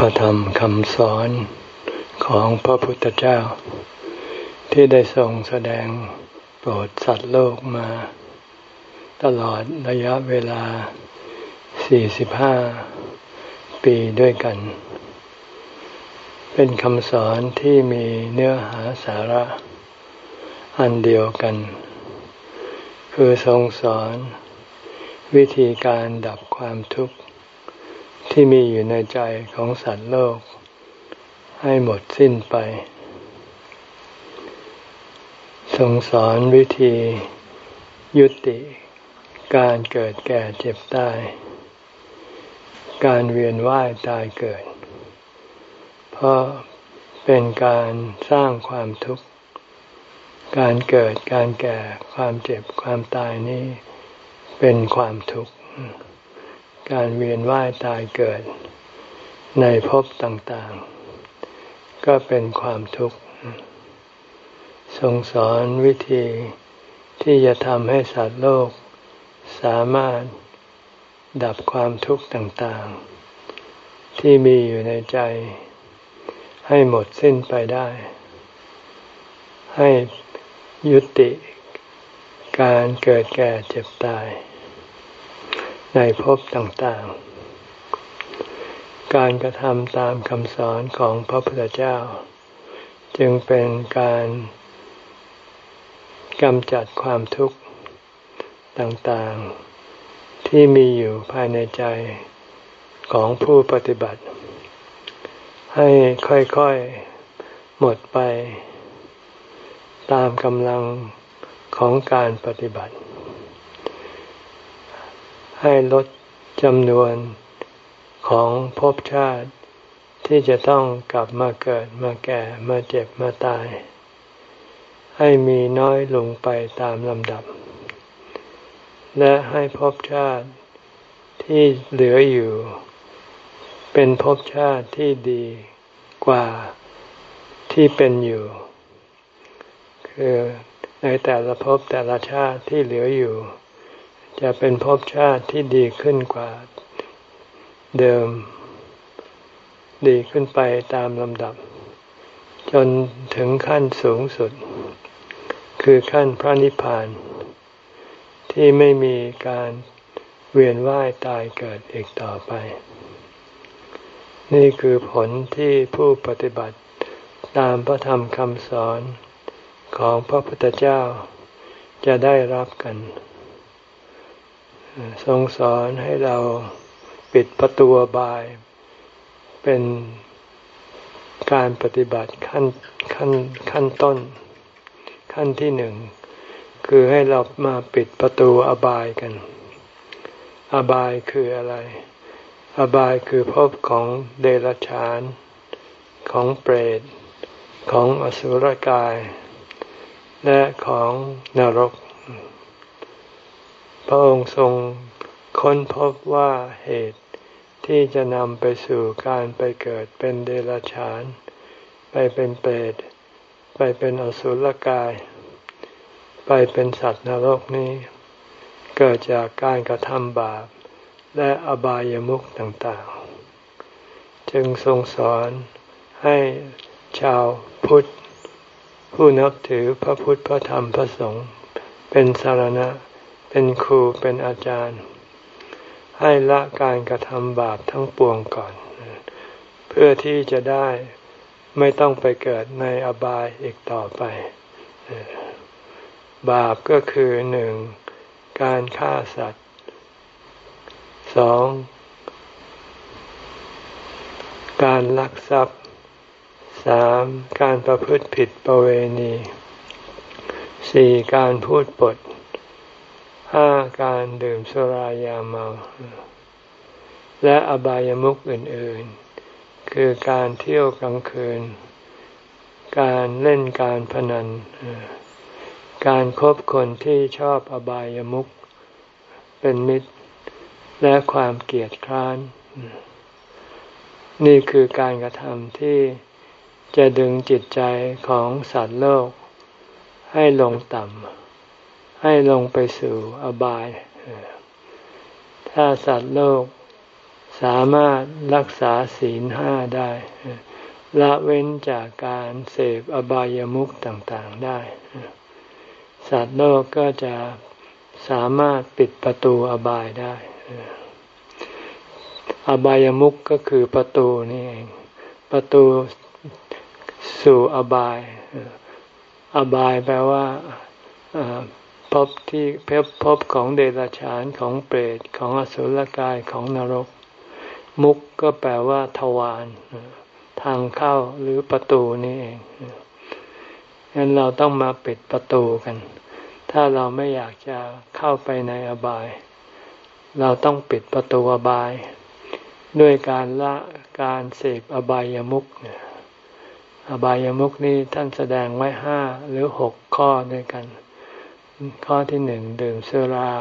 พระธรรมคำสอนของพระพุทธเจ้า ที่ได้ทรงแสดงโปรดสัตว์โลกมา ตลอดระยะเวลา 45 ปีด้วยกัน เป็นคำสอนที่มีเนื้อหาสาระ อันเดียวกัน คือทรงสอน วิธีการดับความทุกข์ ที่มีอยู่ในใจของสัตว์โลก ให้หมดสิ้นไปทรงสอนวิธียุติการเกิดแก่เจ็บตาย การเวียนว่ายตายเกิด เพราะเป็นการสร้างความทุกข์ การเกิดการแก่ความเจ็บความตายนี้เป็นความทุกข์ การเวียนว่ายตายเกิด ในภพต่างๆ ก็เป็นความทุกข์ทรงสอนวิธีที่จะทำให้สัตว์โลก สามารถดับความทุกข์ต่างๆ ที่มีอยู่ในใจ ให้หมดสิ้นไปได้ ให้ยุติการเกิดแก่เจ็บตาย ในภพต่างๆ การกระทำตามคำสอนของพระพุทธเจ้า จึงเป็นการกำจัดความทุกข์ต่างๆ ที่มีอยู่ภายในใจของผู้ปฏิบัติ ให้ค่อยๆหมดไป ตามกำลังของการปฏิบัติ ให้ลดจำนวนของภพชาติที่จะต้องกลับมาเกิดมาแก่มาเจ็บมาตาย ให้มีน้อยลงไปตามลำดับ และให้ภพชาติที่เหลืออยู่ เป็นภพชาติที่ดีกว่าที่เป็นอยู่ คือในแต่ละภพแต่ละชาติที่เหลืออยู่ จะเป็นภพชาติที่ดีขึ้นกว่าเดิม ดีขึ้นไปตามลำดับ จนถึงขั้นสูงสุด คือขั้นพระนิพพาน ที่ไม่มีการเวียนว่ายตายเกิดอีกต่อไป นี่คือผลที่ผู้ปฏิบัติตามพระธรรมคำสอนของพระพุทธเจ้าจะได้รับกัน ทรงสอนให้เราปิดประตูบาย เป็นการปฏิบัติขั้นขั้นขั้นต้น ขั้นที่หนึ่ง คือให้เรามาปิดประตูอบายกัน อบายคืออะไร อบายคือภพของเดรัจฉาน ของเปรต ของอสุรกาย และของนรก พระองค์ทรงค้นพบว่าเหตุที่จะนำไปสู่การไปเกิดเป็นเดรัจฉาน ไปเป็นเปรตไปเป็นอสุรกาย ไปเป็นสัตว์นรกนี้ เกิดจากการกระทำบาป และอบายามุขต่างๆ จึงทรงสอนให้ชาวพุทธ ผู้นับถือพระพุทธพระธรรมพระสงฆ์เป็นสารณะ เป็นครูเป็นอาจารย์ ให้ละการกระทำบาปทั้งปวงก่อน เพื่อที่จะได้ไม่ต้องไปเกิดในอบายอีกต่อไป บาปก็คือหนึ่งการฆ่าสัตว์สองการลักทรัพย์สามการประพฤติผิดประเวณีสี่การพูดปด ห้าการดื่มสุรายาเมา และอบายามุขอื่นๆ คือการเที่ยวกลางคืน การเล่นการพนัน การครบคนที่ชอบอบายามุขเป็นมิตร และความเกลียดคร้าน นี่คือการกระทำที่จะดึงจิตใจของสัตว์โลกให้ลงต่ำ ให้ลงไปสู่อบาย ถ้าสัตว์โลกสามารถรักษาศีลห้าได้ละเว้นจากการเสพอบายามุขต่างๆได้ สัตว์โลกก็จะสามารถปิดประตูอบายได้ อบายามุขก็คือประตูนี่เอง ประตูสู่อบาย อบายแปลว่า บที่เพบพบของเดรัจฉานของเปรตของอสุรกายของนรก มุกก็แปลว่า ทวารทางเข้าหรือประตูนี่เองงั้นเราต้องมาปิดประตูกัน ถ้าเราไม่อยากจะเข้าไปในอบาย เราต้องปิดประตูอบาย ด้วยการละการเสพอบายามุกอบายามุกนี้ท่านแสดงไว้ห้าหรือหกข้อด้วยกัน ข้อที่หนึ่งดื่มสุรา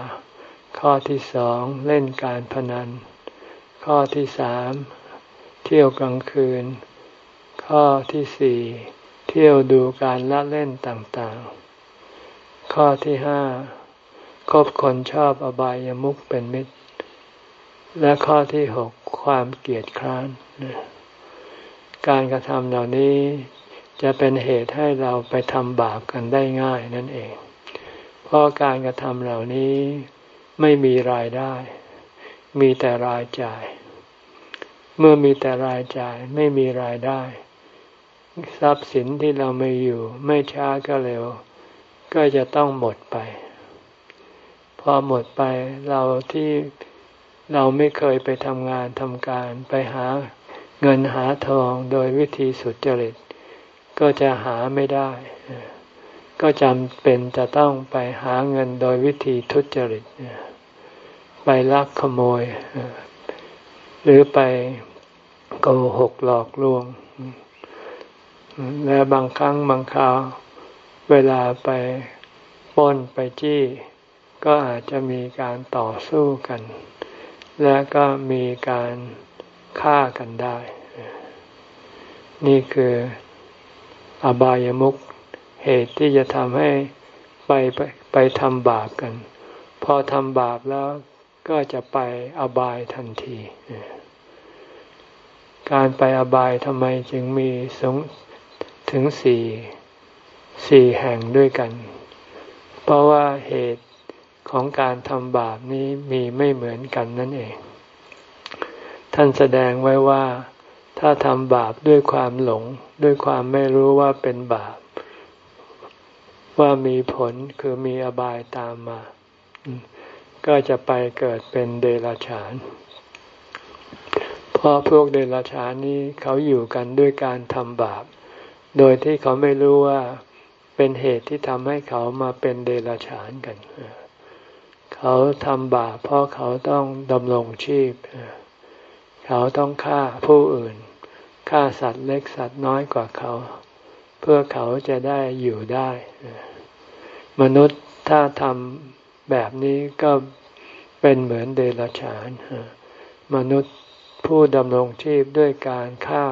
ข้อที่สองเล่นการพนัน ข้อที่สามเที่ยวกลางคืน ข้อที่สี่เที่ยวดูการละเล่นต่างๆ ข้อที่ห้าคบคนชอบอบายามุขเป็นมิตร และข้อที่หกความเกลียดคร้านการกระทำเหล่านี้จะเป็นเหตุให้เราไปทำบาปกันได้ง่ายนั่นเอง เพราะการกระทำเหล่านี้ไม่มีรายได้ มีแต่รายจ่าย เมื่อมีแต่รายจ่ายไม่มีรายได้ ทรัพย์สินที่เราไม่อยู่ ไม่ช้าก็เร็ว ก็จะต้องหมดไป พอหมดไปเราที่เราไม่เคยไปทำงานทำการไปหาเงินหาทองโดยวิธีสุจริต ก็จะหาไม่ได้ ก็จำเป็นจะต้องไปหาเงินโดยวิธีทุจริต ไปลักขโมย หรือไปโกหกหลอกลวง และบางครั้งบางคราว เวลาไปป้นไปจี้ ก็อาจจะมีการต่อสู้กัน และก็มีการฆ่ากันได้ นี่คืออบายมุข เหตุที่จะทำให้ไปไปไปทำบาปกัน พอทำบาปแล้วก็จะไปอบายทันที การไปอบายทำไมจึงมีสงถึงสี่สี่แห่งด้วยกัน เพราะว่าเหตุของการทำบาปนี้มีไม่เหมือนกันนั่นเอง ท่านแสดงไว้ว่าถ้าทำบาปด้วยความหลง ด้วยความไม่รู้ว่าเป็นบาป ว่ามีผลคือมีอบายตามมา ก็จะไปเกิดเป็นเดรัจฉาน เพราะพวกเดรัจฉานนี้เขาอยู่กันด้วยการทำบาป โดยที่เขาไม่รู้ว่าเป็นเหตุที่ทำให้เขามาเป็นเดรัจฉานกัน เขาทำบาปเพราะเขาต้องดำรงชีพ เขาต้องฆ่าผู้อื่น ฆ่าสัตว์เล็กสัตว์น้อยกว่าเขา พื่อเขาจะได้อยู่ได้ มนุษย์ถ้าทำแบบนี้ก็เป็นเหมือนเดรัจฉาน มนุษย์ผู้ดำรงชีพด้วยการฆ่า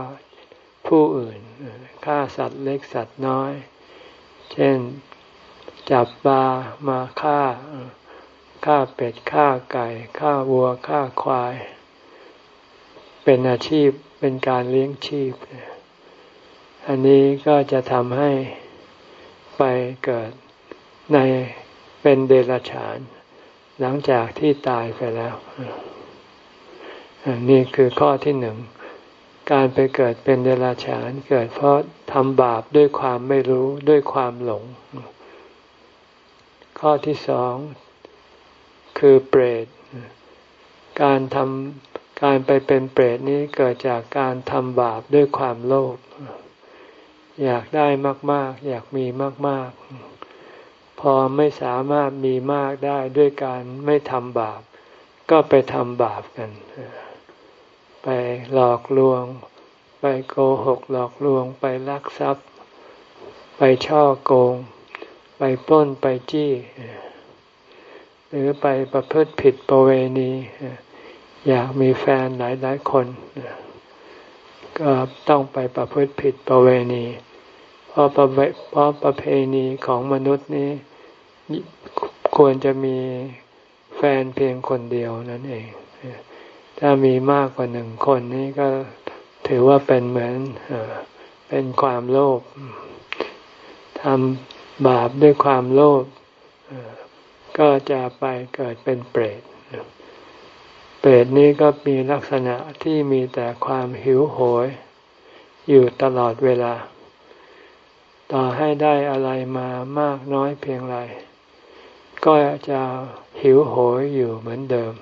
ผู้อื่นฆ่าสัตว์เล็กสัตว์น้อย เช่นจับปลามาฆ่าฆ่าเป็ดฆ่าไก่ฆ่าวัวฆ่าควาย เป็นอาชีพเป็นการเลี้ยงชีพ อันนี้ก็จะทำให้ไปเกิดในเป็นเดรัจฉาน หลังจากที่ตายไปแล้วนี่คือข้อที่หนึ่ง การไปเกิดเป็นเดรัจฉาน เกิดเพราะทำบาปด้วยความไม่รู้ด้วยความหลง ข้อที่สอง คือเปรต การทำการไปเป็นเปรตนี้เกิดจากการทำบาปด้วยความโลภ อยากได้มาก ๆ อยากมีมาก ๆ พอไม่สามารถมีมากได้ด้วยการไม่ทำบาป ก็ไปทำบาปกัน ไปหลอกลวง ไปโกหกหลอกลวง ไปลักทรัพย์ ไปช่อโกง ไปปล้นไปจี้ หรือไปประพฤติผิดประเวณี อยากมีแฟนหลายๆคน ก็ต้องไปประพฤติผิดประเวณีเพราะประเพราะประเพณีของมนุษย์นี้ ควรจะมีแฟนเพียงคนเดียวนั่นเอง ถ้ามีมากกว่าหนึ่งคนนี้ก็ถือว่าเป็นเหมือนเป็นความโลภทำบาปด้วยความโลภก็จะไปเกิดเป็นเปรต เปรตนี้ก็มีลักษณะที่มีแต่ความหิวโหย อยู่ตลอดเวลา ต่อให้ได้อะไรมามากน้อยเพียงไร ก็จะหิวโหยอยู่เหมือนเดิม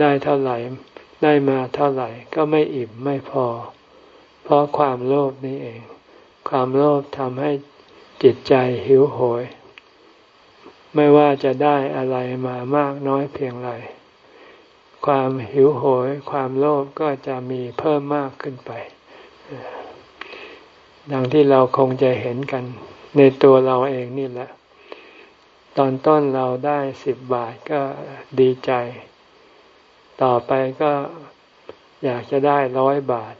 ได้เท่าไหร่ได้มาเท่าไหร่ก็ไม่อิ่มไม่พอ เพราะความโลภนี้เอง ความโลภทำให้จิตใจหิวโหย ไม่ว่าจะได้อะไรมามากน้อยเพียงไร ความหิวโหย ความโลภก็จะมีเพิ่มมากขึ้นไป ดังที่เราคงจะเห็นกัน ในตัวเราเองนี่แหละ ตอนต้นเราได้สิบบาทก็ดีใจ ต่อไปก็อยากจะได้ร้อยบาท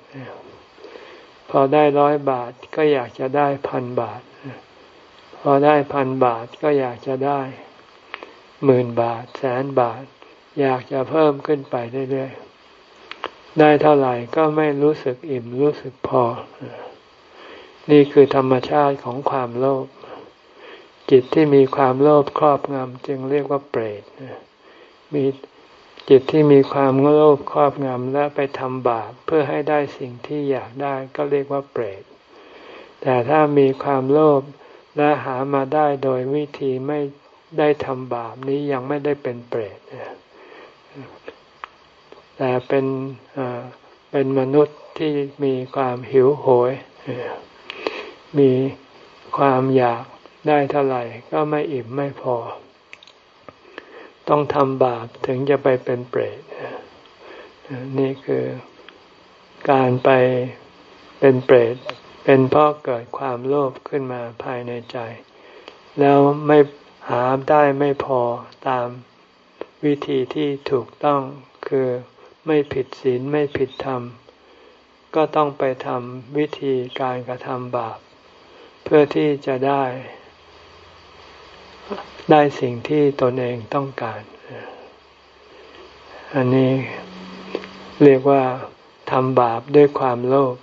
พอได้ร้อยบาทก็อยากจะได้พันบาท พอได้พันบาทก็อยากจะได้หมื่นบาท แสนบาท อยากจะเพิ่มขึ้นไปเรื่อยๆ ได้เท่าไหร่ก็ไม่รู้สึกอิ่มรู้สึกพอ นี่คือธรรมชาติของความโลภ จิตที่มีความโลภครอบงำจึงเรียกว่าเปรต มีจิตที่มีความโลภครอบงำและไปทำบาปเพื่อให้ได้สิ่งที่อยากได้ก็เรียกว่าเปรต แต่ถ้ามีความโลภและหามาได้โดยวิธีไม่ได้ทำบาปนี้ยังไม่ได้เป็นเปรต แต่เป็นเป็นมนุษย์ที่มีความหิวโหย มีความอยากได้เท่าไหร่ ก็ไม่อิ่มไม่พอ ต้องทำบาปถึงจะไปเป็นเปรตนี่คือการไปเป็นเปรต เป็นเพราะเกิดความโลภขึ้นมาภายในใจ แล้วไม่หาได้ไม่พอตามวิธีที่ถูกต้องคือ ไม่ผิดศีลไม่ผิดธรรม ก็ต้องไปทำวิธีการกระทำบาป เพื่อที่จะได้ ได้สิ่งที่ตนเองต้องการ อันนี้เรียกว่าทำบาปด้วยความโลภ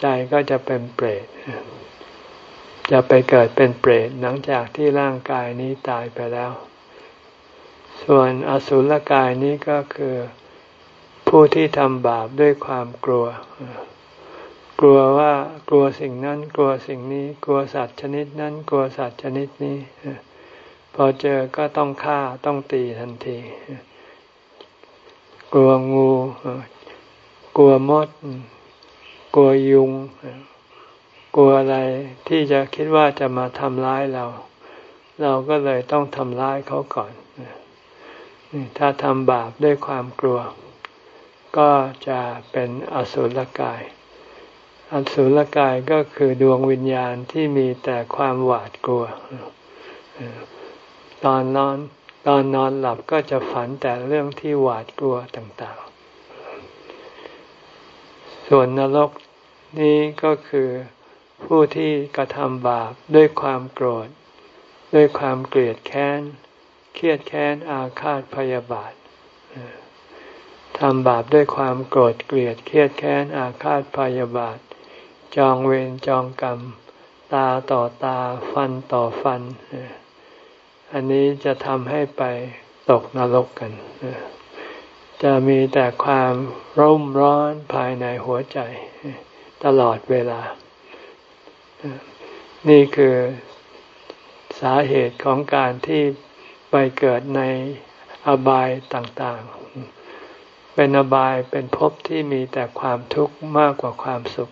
ใจก็จะเป็นเปรตจะไปเกิดเป็นเปรตหลังจากที่ร่างกายนี้ตายไปแล้ว ส่วนอสุรกายนี้ก็คือ ผู้ที่ทำบาปด้วยความกลัว กลัวว่ากลัวสิ่งนั้น กลัวสิ่งนี้ กลัวสัตว์ชนิดนั้น กลัวสัตว์ชนิดนี้พอเจอก็ต้องฆ่าต้องตีทันที กลัวงูกลัวมด กลัวยุง กลัวอะไรที่จะคิดว่าจะมาทำร้ายเรา เราก็เลยต้องทำร้ายเขาก่อน ถ้าทำบาปด้วยความกลัว ก็จะเป็นอสุรกาย อสุรกายก็คือดวงวิญญาณที่มีแต่ความหวาดกลัว ตอนนอนตอนนอนหลับก็จะฝันแต่เรื่องที่หวาดกลัวต่างๆ ส่วนนรกนี้ก็คือผู้ที่กระทำบาปด้วยความโกรธ ด้วยความเกลียดแค้น เครียดแค้นอาฆาตพยาบาท ทำบาปด้วยความโกรธเกลียดเครียดแค้นอาฆาตพยาบาท จองเวรจองกรรม ตาต่อตาฟันต่อฟัน อันนี้จะทำให้ไปตกนรกกัน จะมีแต่ความร่มร้อนภายในหัวใจ ตลอดเวลา นี่คือสาเหตุของการที่ไปเกิดในอบายต่างๆ เป็นอบายเป็นภพที่มีแต่ความทุกข์มากกว่าความสุข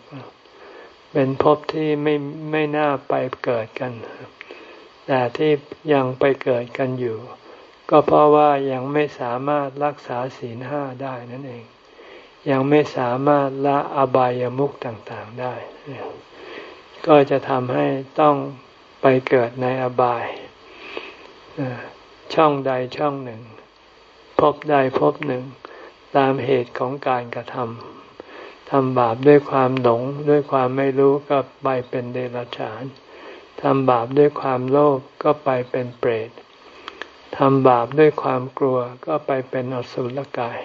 เป็นภพที่ไม่ไม่น่าไปเกิดกัน แต่ที่ยังไปเกิดกันอยู่ ก็เพราะว่ายังไม่สามารถรักษาศีลห้าได้นั่นเอง ยังไม่สามารถละอบายามุขต่างๆได้ ก็จะทำให้ต้องไปเกิดในอบายช่องใดช่องหนึ่ง พบใดพบหนึ่ง ตามเหตุของการกระทำทำบาปด้วยความหลงด้วยความไม่รู้ก็ไปเป็นเดรัจฉานทำบาปด้วยความโลภก็ไปเป็นเปรตทำบาปด้วยความกลัวก็ไปเป็นอสุรกาย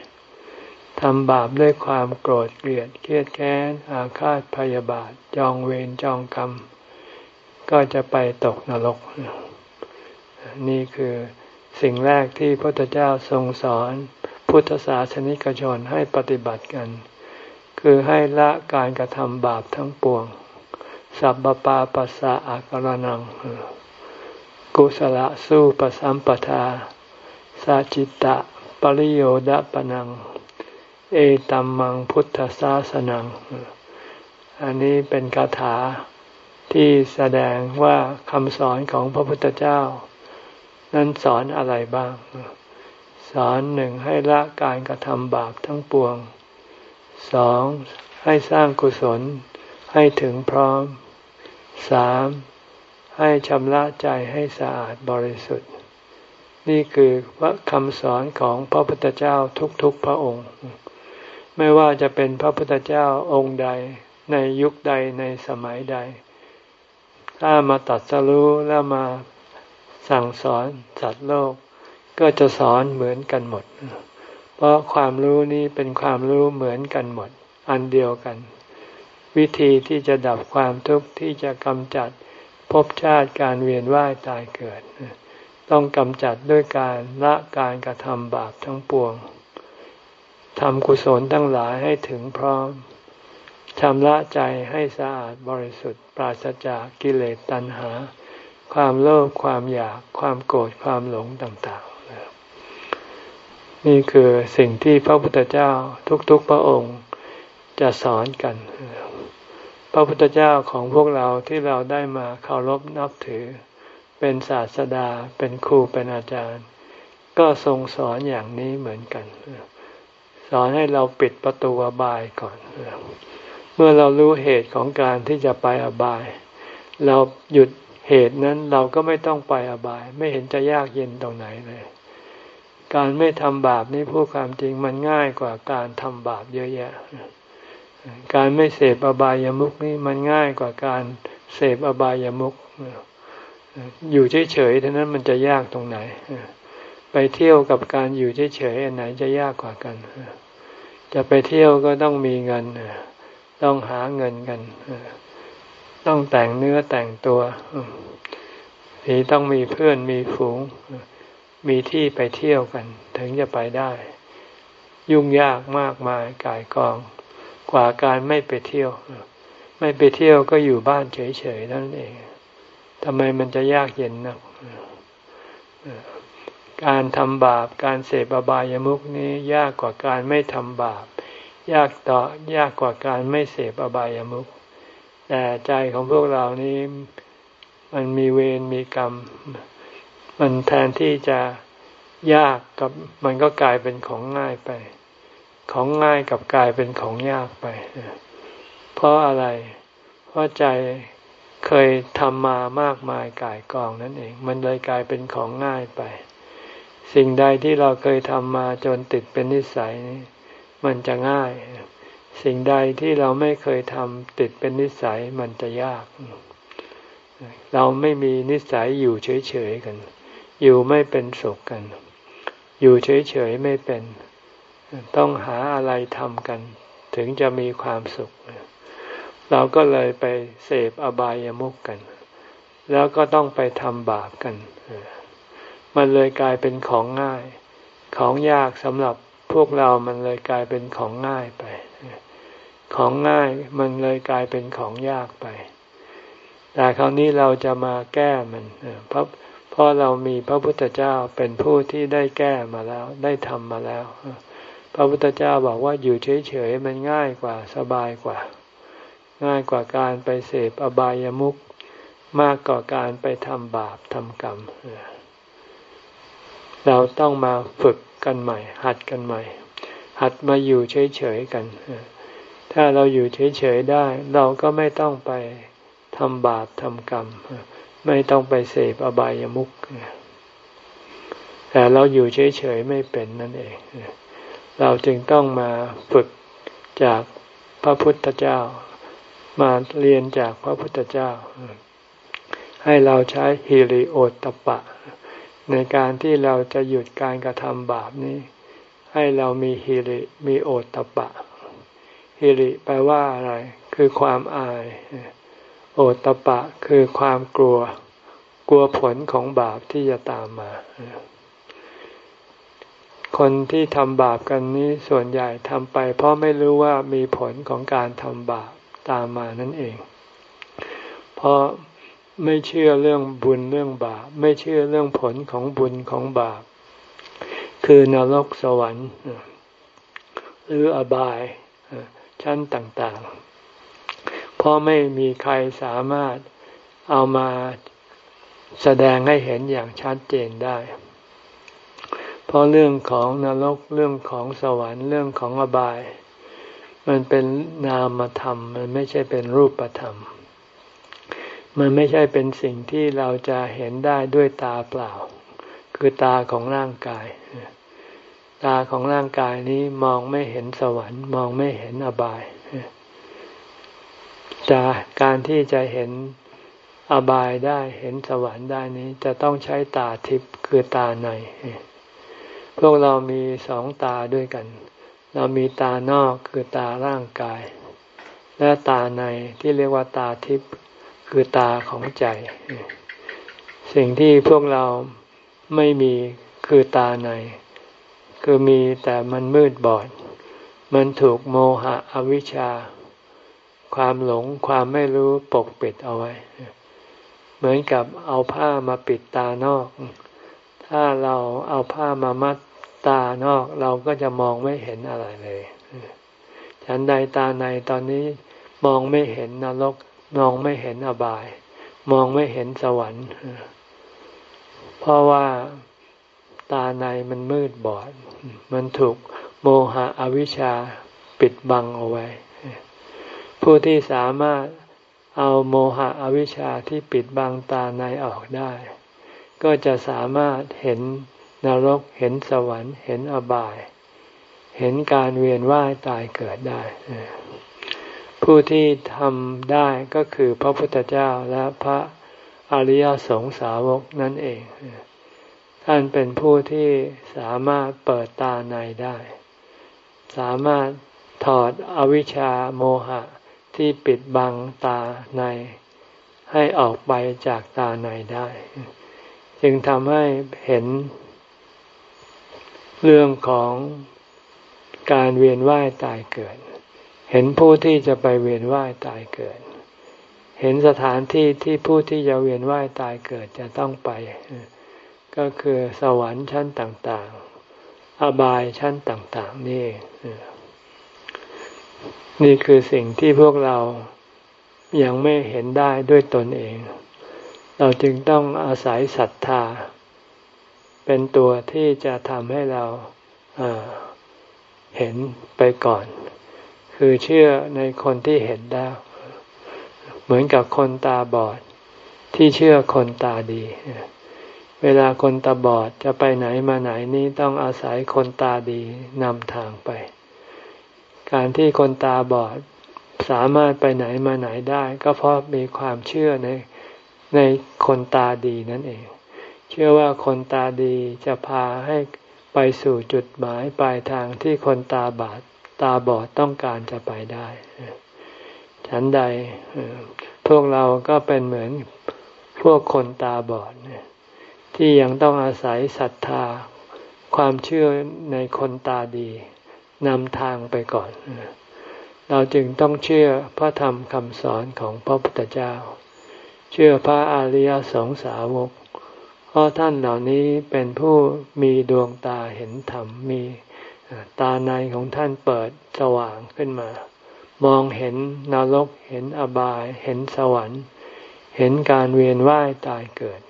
ทำบาปด้วยความโกรธเกลียดเครียดแค้นอาฆาตพยาบาทจองเวรจองกรรม ก็จะไปตกนรก นี่คือสิ่งแรกที่พระพุทธเจ้าทรงสอน พุทธศาสนิกชนให้ปฏิบัติกัน คือให้ละการกระทำบาปทั้งปวง สัพปปาปัสสะอาการนัง กุศลสู้ปสัมปทาสาจิตตะปริโยดปนัง เอตัมมังพุทธศาสนัง อันนี้เป็นคาถาที่แสดงว่าคำสอนของพระพุทธเจ้า นั้นสอนอะไรบ้าง สอนหนึ่งให้ละการกระทำบาปทั้งปวงสองให้สร้างกุศลให้ถึงพร้อมสามให้ชำระใจให้สะอาดบริสุทธิ์ นี่คือว่าคำสอนของพระพุทธเจ้าทุกๆพระองค์ ไม่ว่าจะเป็นพระพุทธเจ้าองค์ใดในยุคใดในสมัยใด ถ้ามาตัดสรู้แล้วมาสั่งสอนสัตว์โลก ก็จะสอนเหมือนกันหมด เพราะความรู้นี้เป็นความรู้เหมือนกันหมด อันเดียวกัน วิธีที่จะดับความทุกข์ที่จะกำจัดภพชาติการเวียนว่ายตายเกิด ต้องกำจัดด้วยการละการกระทำบาปทั้งปวงทำกุศลทั้งหลายให้ถึงพร้อมชำระใจให้สะอาดบริสุทธิ์ ปราศจากกิเลสตัณหา ความโลภความอยากความโกรธความหลงต่าง นี่คือสิ่งที่พระพุทธเจ้าทุกๆพระองค์จะสอนกัน พระพุทธเจ้าของพวกเราที่เราได้มาเคารพนับถือ เป็นศาสดาเป็นครูเป็นอาจารย์ ก็ทรงสอนอย่างนี้เหมือนกัน สอนให้เราปิดประตูอบายก่อน เมื่อเรารู้เหตุของการที่จะไปอบาย เราหยุดเหตุนั้นเราก็ไม่ต้องไปอบาย ไม่เห็นจะยากเย็นตรงไหนเลย การไม่ทำบาปนี่พูดความจริงมันง่ายกว่าการทำบาปเยอะแยะ การไม่เสพอบายามุขนี่มันง่ายกว่าการเสพอบายามุขอยู่เฉยๆเท่านั้นมันจะยากตรงไหน ไปเที่ยวกับการอยู่เฉยๆอันไหนจะยากกว่ากัน จะไปเที่ยวก็ต้องมีเงิน ต้องหาเงินกัน ต้องแต่งเนื้อแต่งตัวทีต้องมีเพื่อนมีฝูง มีที่ไปเที่ยวกัน ถึงจะไปได้ ยุ่งยากมากมายกายกอง กว่าการไม่ไปเที่ยว ไม่ไปเที่ยวก็อยู่บ้านเฉยๆนั่นเองทำไมมันจะยากเย็นนะการทำบาปการเสพอบายามุขนี้ยากกว่าการไม่ทำบาป ยากต่อยากกว่าการไม่เสพอบายามุขแต่ใจของพวกเรานี้มันมีเวรมีกรรม มันแทนที่จะยากกับมันก็กลายเป็นของง่ายไป ของง่ายกับกลายเป็นของยากไป เพราะอะไร เพราะใจเคยทำมามากมายกายกองนั่นเอง มันเลยกลายเป็นของง่ายไป สิ่งใดที่เราเคยทำมาจนติดเป็นนิสัยนี้มันจะง่าย สิ่งใดที่เราไม่เคยทำติดเป็นนิสัยมันจะยาก เราไม่มีนิสัยอยู่เฉยๆกัน อยู่ไม่เป็นสุขกัน อยู่เฉยๆไม่เป็น ต้องหาอะไรทำกัน ถึงจะมีความสุข เราก็เลยไปเสพอบายามุกกัน แล้วก็ต้องไปทำบาปกัน มันเลยกลายเป็นของง่าย ของยากสำหรับพวกเรามันเลยกลายเป็นของง่ายไป ของง่ายมันเลยกลายเป็นของยากไป แต่คราวนี้เราจะมาแก้มันเพราะ ราะเรามีพระพุทธเจ้าเป็นผู้ที่ได้แก้มาแล้ว ได้ทำมาแล้ว พระพุทธเจ้าบอกว่าอยู่เฉยๆมันง่ายกว่าสบายกว่า ง่ายกว่าการไปเสพอบายามุขมากกว่าการไปทำบาปทำกรรม เราต้องมาฝึกกันใหม่ หัดกันใหม่ หัดมาอยู่เฉยๆกัน ถ้าเราอยู่เฉยๆได้ เราก็ไม่ต้องไปทำบาปทำกรรม ไม่ต้องไปเสพอบายามุขแต่เราอยู่เฉยๆไม่เป็นนั่นเอง เราจึงต้องมาฝึกจากพระพุทธเจ้า มาเรียนจากพระพุทธเจ้า ให้เราใช้ฮิริโอตปะ ในการที่เราจะหยุดการกระทำบาปนี้ ให้เรามีฮิริมีโอตตะปะฮิริแปลว่าอะไร คือความอาย โอตตะปะคือความกลัว กลัวผลของบาปที่จะตามมา คนที่ทำบาปกันนี้ส่วนใหญ่ทำไป เพราะไม่รู้ว่ามีผลของการทำบาปตามมานั่นเอง เพราะไม่เชื่อเรื่องบุญเรื่องบาป ไม่เชื่อเรื่องผลของบุญของบาป คือนรกสวรรค์ หรืออบายชั้นต่าง ๆ เพราะไม่มีใครสามารถเอามาแสดงให้เห็นอย่างชัดเจนได้ เพราะเรื่องของนรกเรื่องของสวรรค์เรื่องของอบาย มันเป็นนามธรรม มันไม่ใช่เป็นรูปธรรม มันไม่ใช่เป็นสิ่งที่เราจะเห็นได้ด้วยตาเปล่า คือตาของร่างกาย ตาของร่างกายนี้มองไม่เห็นสวรรค์ มองไม่เห็นอบาย จะการที่จะเห็นอบายได้เห็นสวรรค์ได้นี้จะต้องใช้ตาทิพย์คือตาใน พวกเรามีสองตาด้วยกัน เรามีตานอกคือตาร่างกาย และตาในที่เรียกว่าตาทิพย์คือตาของใจ สิ่งที่พวกเราไม่มีคือตาใน คือมีแต่มันมืดบอด มันถูกโมหะอวิชชา ความหลงความไม่รู้ปกปิดเอาไว้ เหมือนกับเอาผ้ามาปิดตานอก ถ้าเราเอาผ้ามามัดตานอก เราก็จะมองไม่เห็นอะไรเลยฉันใดตาในตอนนี้มองไม่เห็นนรก มองไม่เห็นอบาย มองไม่เห็นสวรรค์ เพราะว่าตาในมันมืดบอด มันถูกโมหะอวิชชาปิดบังเอาไว้ ผู้ที่สามารถเอาโมหะอวิชชาที่ปิดบังตาในออกได้ ก็จะสามารถเห็นนรกเห็นสวรรค์ เห็นอบาย เห็นการเวียนว่ายตายเกิดได้ ผู้ที่ทำได้ก็คือพระพุทธเจ้าและพระอริยสงสาวกนั่นเอง ท่านเป็นผู้ที่สามารถเปิดตาในได้ สามารถถอดอวิชชาโมหะ ที่ปิดบังตาใน ให้ออกไปจากตาในได้ จึงทำให้เห็น เรื่องของการเวียนว่ายตายเกิด เห็นผู้ที่จะไปเวียนว่ายตายเกิด เห็นสถานที่ที่ผู้ที่จะเวียนว่ายตายเกิดจะต้องไป ก็คือสวรรค์ชั้นต่าง ๆ อบายชั้นต่าง ๆ นี่ นี่คือสิ่งที่พวกเรายังไม่เห็นได้ด้วยตนเอง เราจึงต้องอาศัยศรัทธา เป็นตัวที่จะทำให้เราเห็นไปก่อน คือเชื่อในคนที่เห็นได้ เหมือนกับคนตาบอด ที่เชื่อคนตาดี เวลาคนตาบอดจะไปไหนมาไหนนี้ต้องอาศัยคนตาดีนำทางไป การที่คนตาบอดสามารถไปไหนมาไหนได้ ก็เพราะมีความเชื่อในในคนตาดีนั่นเอง เชื่อว่าคนตาดีจะพาให้ไปสู่จุดหมายปลายทางที่คนตาบาดตาบอดต้องการจะไปได้ ฉันใดพวกเราก็เป็นเหมือนพวกคนตาบอดที่ยังต้องอาศัยศรัทธา ความเชื่อในคนตาดี นำทางไปก่อน เราจึงต้องเชื่อพระธรรมคำสอนของพระพุทธเจ้า เชื่อพระอริยสงสาวก เพราะท่านเหล่านี้เป็นผู้มีดวงตาเห็นธรรม มีตาในของท่านเปิดสว่างขึ้นมา มองเห็นนรก เห็นอบาย เห็นสวรรค์ เห็นการเวียนว่ายตายเกิด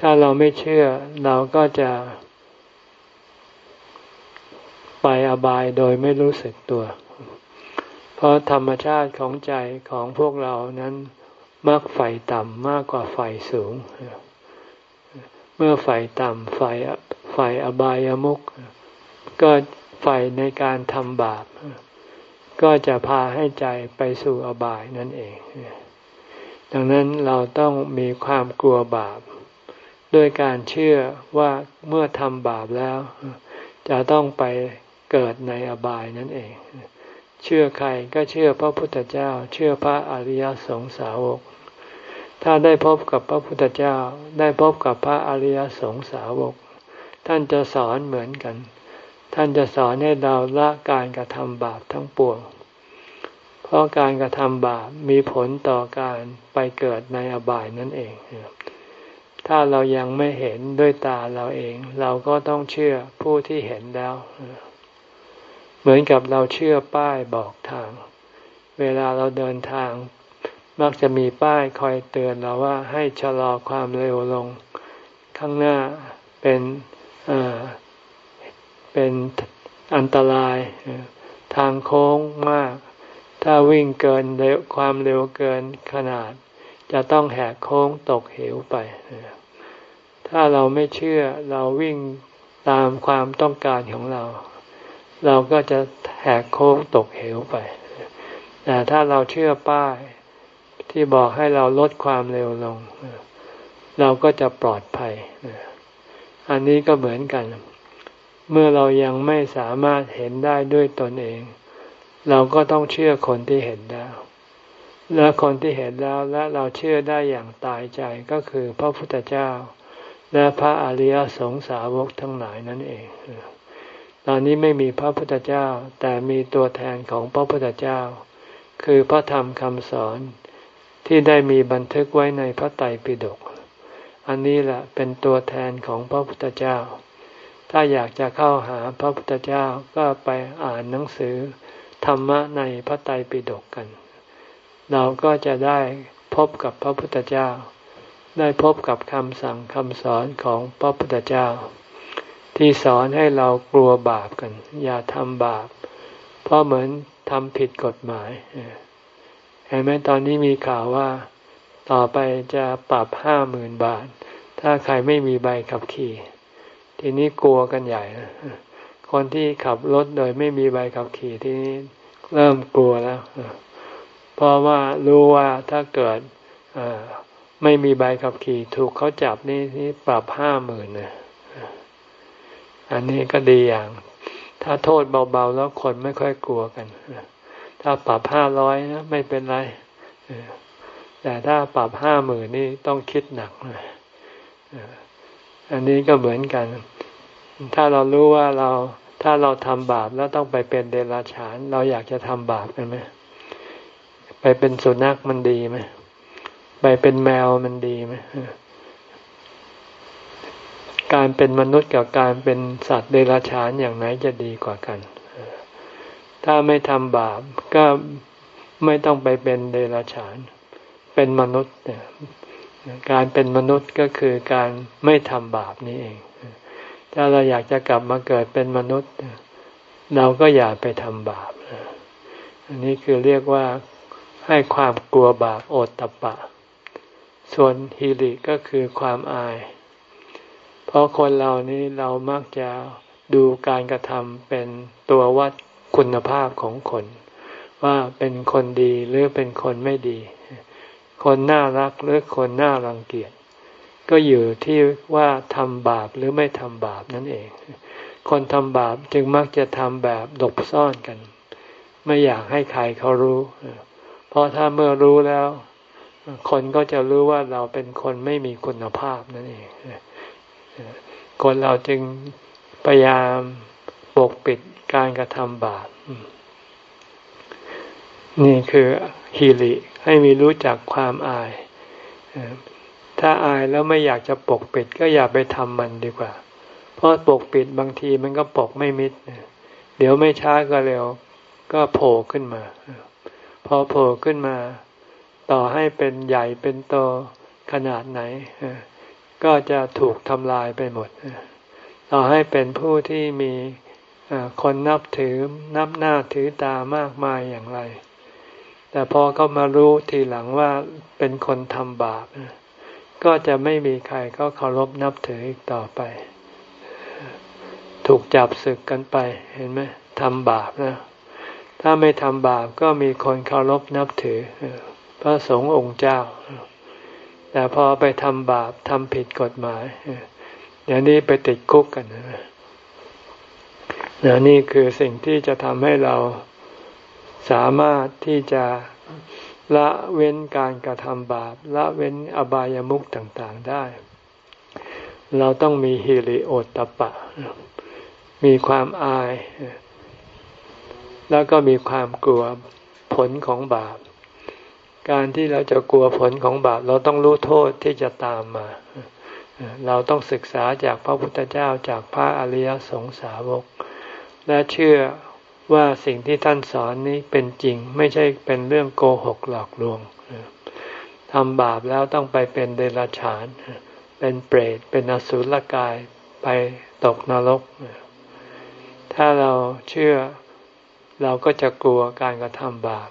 ถ้าเราไม่เชื่อเราก็จะ ไปอบายโดยไม่รู้สึกตัว เพราะธรรมชาติของใจของพวกเรานั้นมักไฟต่ำมากกว่าไฟสูง เมื่อไฟต่ำไฟไฟอบายามุกก็ไฟในการทำบาป ก็จะพาให้ใจไปสู่อบายนั่นเอง ดังนั้นเราต้องมีความกลัวบาป ด้วยการเชื่อว่าเมื่อทำบาปแล้ว จะต้องไป เกิดในอบายนั่นเอง เชื่อใครก็เชื่อพระพุทธเจ้า เชื่อพระอริยสงสาวก ถ้าได้พบกับพระพุทธเจ้า ได้พบกับพระอริยสงสาวก ท่านจะสอนเหมือนกัน ท่านจะสอนให้เราละการกระทำบาปทั้งปวง เพราะการกระทำบาปมีผลต่อการไปเกิดในอบายนั่นเองถ้าเรายังไม่เห็นด้วยตาเราเอง เราก็ต้องเชื่อผู้ที่เห็นแล้ว เหมือนกับเราเชื่อป้ายบอกทาง เวลาเราเดินทาง มักจะมีป้ายคอยเตือนเราว่าให้ชะลอความเร็วลง ข้างหน้าเป็นเป็นอันตรายทางโค้งมาก ถ้าวิ่งเกินความเร็วเกินขนาด จะต้องแหกโค้งตกเหวไป ถ้าเราไม่เชื่อเราวิ่งตามความต้องการของเรา เราก็จะแหกโค้งตกเหวไป แต่ถ้าเราเชื่อป้ายที่บอกให้เราลดความเร็วลง เราก็จะปลอดภัย อันนี้ก็เหมือนกัน เมื่อเรายังไม่สามารถเห็นได้ด้วยตนเอง เราก็ต้องเชื่อคนที่เห็นแล้วและคนที่เห็นแล้วและเราเชื่อได้อย่างตายใจก็คือพระพุทธเจ้า และพระอริยสงสาวกทั้งหลายนั่นเอง ตอนนี้ไม่มีพระพุทธเจ้า แต่มีตัวแทนของพระพุทธเจ้า คือพระธรรมคำสอนที่ได้มีบันทึกไว้ในพระไตรปิฎกอันนี้แหละเป็นตัวแทนของพระพุทธเจ้า ถ้าอยากจะเข้าหาพระพุทธเจ้าก็ไปอ่านหนังสือ ธรรมะในพระไตรปิฎกกัน เราก็จะได้พบกับพระพุทธเจ้า ได้พบกับคำสั่งคำสอนของพระพุทธเจ้า ที่สอนให้เรากลัวบาปกัน อย่าทำบาป เพราะเหมือนทำผิดกฎหมายเห็นไหมตอนนี้มีข่าวว่า ต่อไปจะปรับห้าหมื่นบาท ถ้าใครไม่มีใบขับขี่ ทีนี้กลัวกันใหญ่คนที่ขับรถโดยไม่มีใบขับขี่ทีนี้เริ่มกลัวแล้วเพราะว่ารู้ว่าถ้าเกิดไม่มีใบขับขี่ ถูกเขาจับนี่นี่ปรับห้าหมื่นนะ อันนี้ก็ดีอย่าง ถ้าโทษเบาๆแล้วคนไม่ค่อยกลัวกัน ถ้าปรับห้าร้อยนะไม่เป็นไรแต่ถ้าปรับห้าหมื่นนี่ต้องคิดหนักเลยอันนี้ก็เหมือนกัน ถ้าเรารู้ว่าเราถ้าเราทำบาปแล้วต้องไปเป็นเดรัจฉาน เราอยากจะทำบาปกันไหมไปเป็นสุนัขมันดีไหมไปเป็นแมวมันดีไหม การเป็นมนุษย์กับการเป็นสัตว์เดรัจฉานอย่างไหนจะดีกว่ากัน ถ้าไม่ทำบาปก็ไม่ต้องไปเป็นเดรัจฉาน เป็นมนุษย์ การเป็นมนุษย์ก็คือการไม่ทำบาปนี้เอง ถ้าเราอยากจะกลับมาเกิดเป็นมนุษย์ เราก็อย่าไปทำบาป อันนี้คือเรียกว่าให้ความกลัวบาปโอตตะปะ ส่วนฮิริก็คือความอาย เพราะคนเรานี้เรามักจะดูการกระทำเป็นตัววัดคุณภาพของคน ว่าเป็นคนดีหรือเป็นคนไม่ดี คนน่ารักหรือคนน่ารังเกียจก็อยู่ที่ว่าทำบาปหรือไม่ทำบาปนั่นเอง คนทำบาปจึงมักจะทำแบบหลบซ่อนกัน ไม่อยากให้ใครเขารู้ เพราะถ้าเมื่อรู้แล้ว คนก็จะรู้ว่าเราเป็นคนไม่มีคุณภาพนั่นเอง คนเราจึงพยายามปกปิดการกระทำบาป นี่คือฮิริให้มีรู้จักความอาย ถ้าอายแล้วไม่อยากจะปกปิดก็อย่าไปทำมันดีกว่า เพราะปกปิดบางทีมันก็ปกไม่มิด เดี๋ยวไม่ช้าก็เร็วก็โผล่ขึ้นมา พอโผล่ขึ้นมา ต่อให้เป็นใหญ่เป็นโตขนาดไหน ก็จะถูกทำลายไปหมด ต่อให้เป็นผู้ที่มีคนนับถือนับหน้าถือตามากมายอย่างไร แต่พอเขามารู้ทีหลังว่าเป็นคนทำบาป ก็จะไม่มีใครเขาเคารพนับถืออีกต่อไป ถูกจับศึกกันไปเห็นไหมทำบาปนะ ถ้าไม่ทำบาปก็มีคนเคารพนับถือ พระสงฆ์องค์เจ้า แต่พอไปทำบาปทำผิดกฎหมายเดี๋ยวนี้ไปติดคุกกันนะนี่คือสิ่งที่จะทำให้เราสามารถที่จะละเว้นการกระทำบาป ละเว้นอบายามุขต่างๆได้ เราต้องมีฮิริโอตตปะ มีความอาย แล้วก็มีความกลัวผลของบาป การที่เราจะกลัวผลของบาปเราต้องรู้โทษที่จะตามมา เราต้องศึกษาจากพระพุทธเจ้าจากพระอริยสงสาวก และเชื่อว่าสิ่งที่ท่านสอนนี้เป็นจริงไม่ใช่เป็นเรื่องโกหกหลอกลวงทำบาปแล้วต้องไปเป็นเดรัจฉาน เป็นเปรต เป็นอสุรกาย ไปตกนรก ถ้าเราเชื่อเราก็จะกลัวการกระทำบาป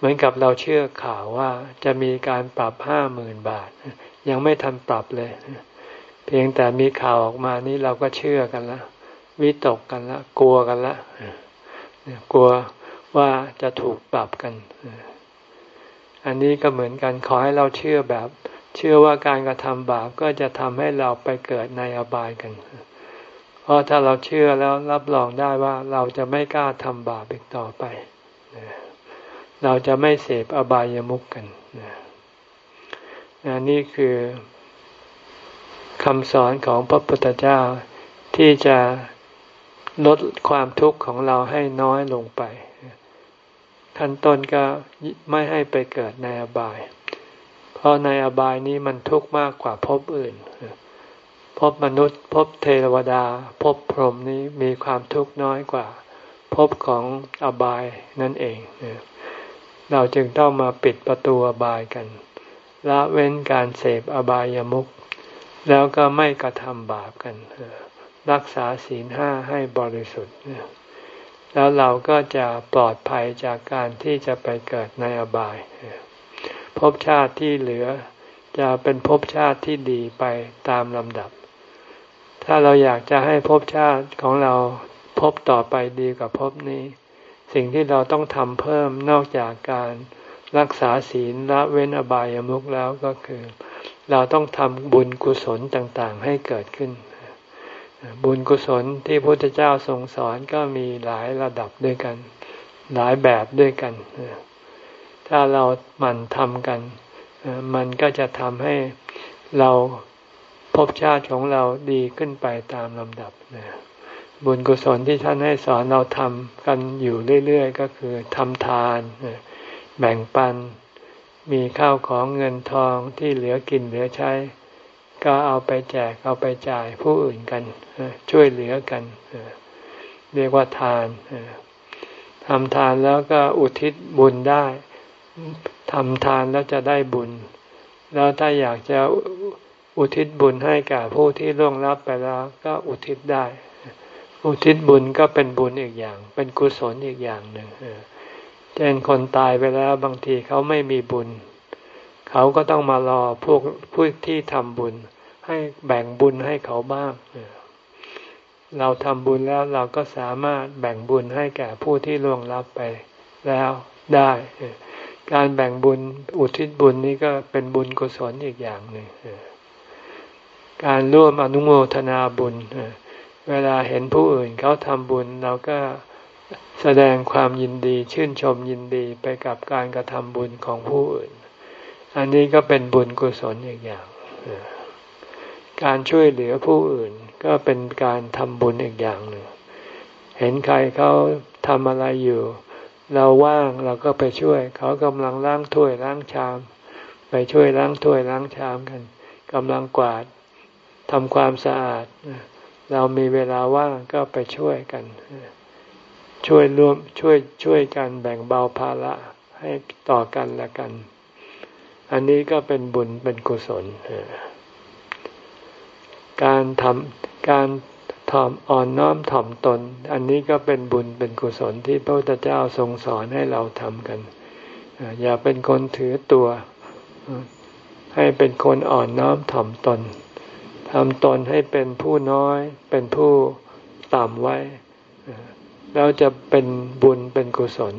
เหมือนกับเราเชื่อข่าวว่าจะมีการปรับห้าหมื่นบาท ยังไม่ทันปรับเลย เพียงแต่มีข่าวออกมานี้เราก็เชื่อกันแล้ววิตกกันล้วกลัวกันล้วกลัวว่าจะถูกปรับกัน อันนี้ก็เหมือนกันขอให้เราเชื่อแบบ เชื่อว่าการกระทำบาปก็จะทำให้เราไปเกิดในอบายกัน เพราะถ้าเราเชื่อแล้วรับรองได้ว่าเราจะไม่กล้าทำบาปอีกต่อไป เราจะไม่เสพอบายามุกกันนี่คือคำสอนของพระพุทธเจ้าที่จะลดความทุกข์ของเราให้น้อยลงไปขั้นต้นก็ไม่ให้ไปเกิดในอบาย เพราะในอบายนี้มันทุกข์มากกว่าภพอื่นภพมนุษย์ภพเทวดาภพพรหมนี้มีความทุกข์น้อยกว่าภพของอบายนั่นเองเเราจึงต้องมาปิดประตูอบายกัน ละเว้นการเสพอบายามุขแล้วก็ไม่กระทำบาปกัน รักษาศีลห้าให้บริสุทธิ์ แล้วเราก็จะปลอดภัยจากการที่จะไปเกิดในอบาย ภพชาติที่เหลือจะเป็นภพชาติที่ดีไปตามลำดับ ถ้าเราอยากจะให้ภพชาติของเราพบต่อไปดีกว่าภพนี้ สิ่งที่เราต้องทำเพิ่มนอกจากการรักษาศีลละเว้นอบายามุขแล้วก็คือ เราต้องทำบุญกุศลต่างๆ ให้เกิดขึ้น บุญกุศลที่พระพุทธเจ้าทรงสอนก็มีหลายระดับด้วยกัน หลายแบบด้วยกัน ถ้าเราหมั่นทำกัน มันก็จะทำให้เราภพชาติของเราดีขึ้นไปตามลำดับ บุญกุศลที่ท่านให้สอนเราทำกันอยู่เรื่อยๆ ก็คือทำทานแบ่งปัน มีข้าวของเงินทองที่เหลือกินเหลือใช้ ก็เอาไปแจกเอาไปจ่ายผู้อื่นกันช่วยเหลือกันเรียกว่าทานทำทานแล้วก็อุทิศบุญได้ทำทานแล้วจะได้บุญ แล้วถ้าอยากจะอุทิศบุญให้กับผู้ที่ล่วงลับไปแล้ว ก็อุทิศได้ อุทิศบุญก็เป็นบุญอีกอย่าง เป็นกุศลอีกอย่างหนึ่งเช่นคนตายไปแล้วบางทีเขาไม่มีบุญ เขาก็ต้องมารอพวกผู้ที่ทำบุญ ให้แบ่งบุญให้เขาบ้างเราทำบุญแล้วเราก็สามารถแบ่งบุญให้แก่ผู้ที่ล่วงลับไปแล้วได้ การแบ่งบุญอุทิศบุญนี้ก็เป็นบุญกุศลอีกอย่างหนึ่งการร่วมอนุโมทนาบุญ เวลาเห็นผู้อื่นเขาทำบุญเราก็แสดงความยินดีชื่นชมยินดีไปกับการกระทำบุญของผู้อื่น อันนี้ก็เป็นบุญกุศลอีกอย่าง การช่วยเหลือผู้อื่นก็เป็นการทำบุญอีกอย่างหนึ่ง เห็นใครเขาทำอะไรอยู่ เราว่างเราก็ไปช่วย เขากำลังล้างถ้วยล้างชาม ไปช่วยล้างถ้วยล้างชามกันกำลังกวาดทำความสะอาด เรามีเวลาว่างก็ไปช่วยกัน ช่วยร่วมช่วยช่วยกันแบ่งเบาภาระให้ต่อกันละกัน อันนี้ก็เป็นบุญเป็นกุศล การทำการถ่อมอ่อนน้อมถ่อมตน อันนี้ก็เป็นบุญเป็นกุศลที่พระพุทธเจ้าทรงสอนให้เราทำกัน อย่าเป็นคนถือตัว ให้เป็นคนอ่อนน้อมถ่อมตน ทำตนให้เป็นผู้น้อย เป็นผู้ต่ำไว้ แล้วจะเป็นบุญเป็นกุศล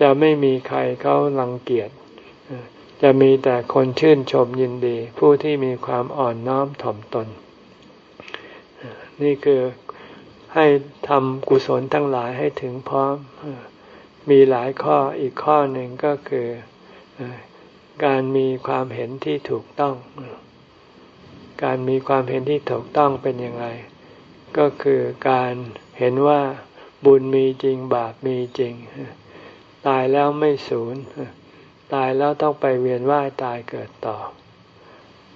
จะไม่มีใครเขารังเกียจจะมีแต่คนชื่นชมยินดี ผู้ที่มีความอ่อนน้อมถ่อมตน นี่คือให้ทำกุศลทั้งหลายให้ถึงพร้อม มีหลายข้ออีกข้อหนึ่งก็คือการมีความเห็นที่ถูกต้อง การมีความเห็นที่ถูกต้องเป็นอย่างไร ก็คือการเห็นว่าบุญมีจริงบาปมีจริง ตายแล้วไม่สูญตายแล้วต้องไปเวียนว่ายตายเกิดต่อ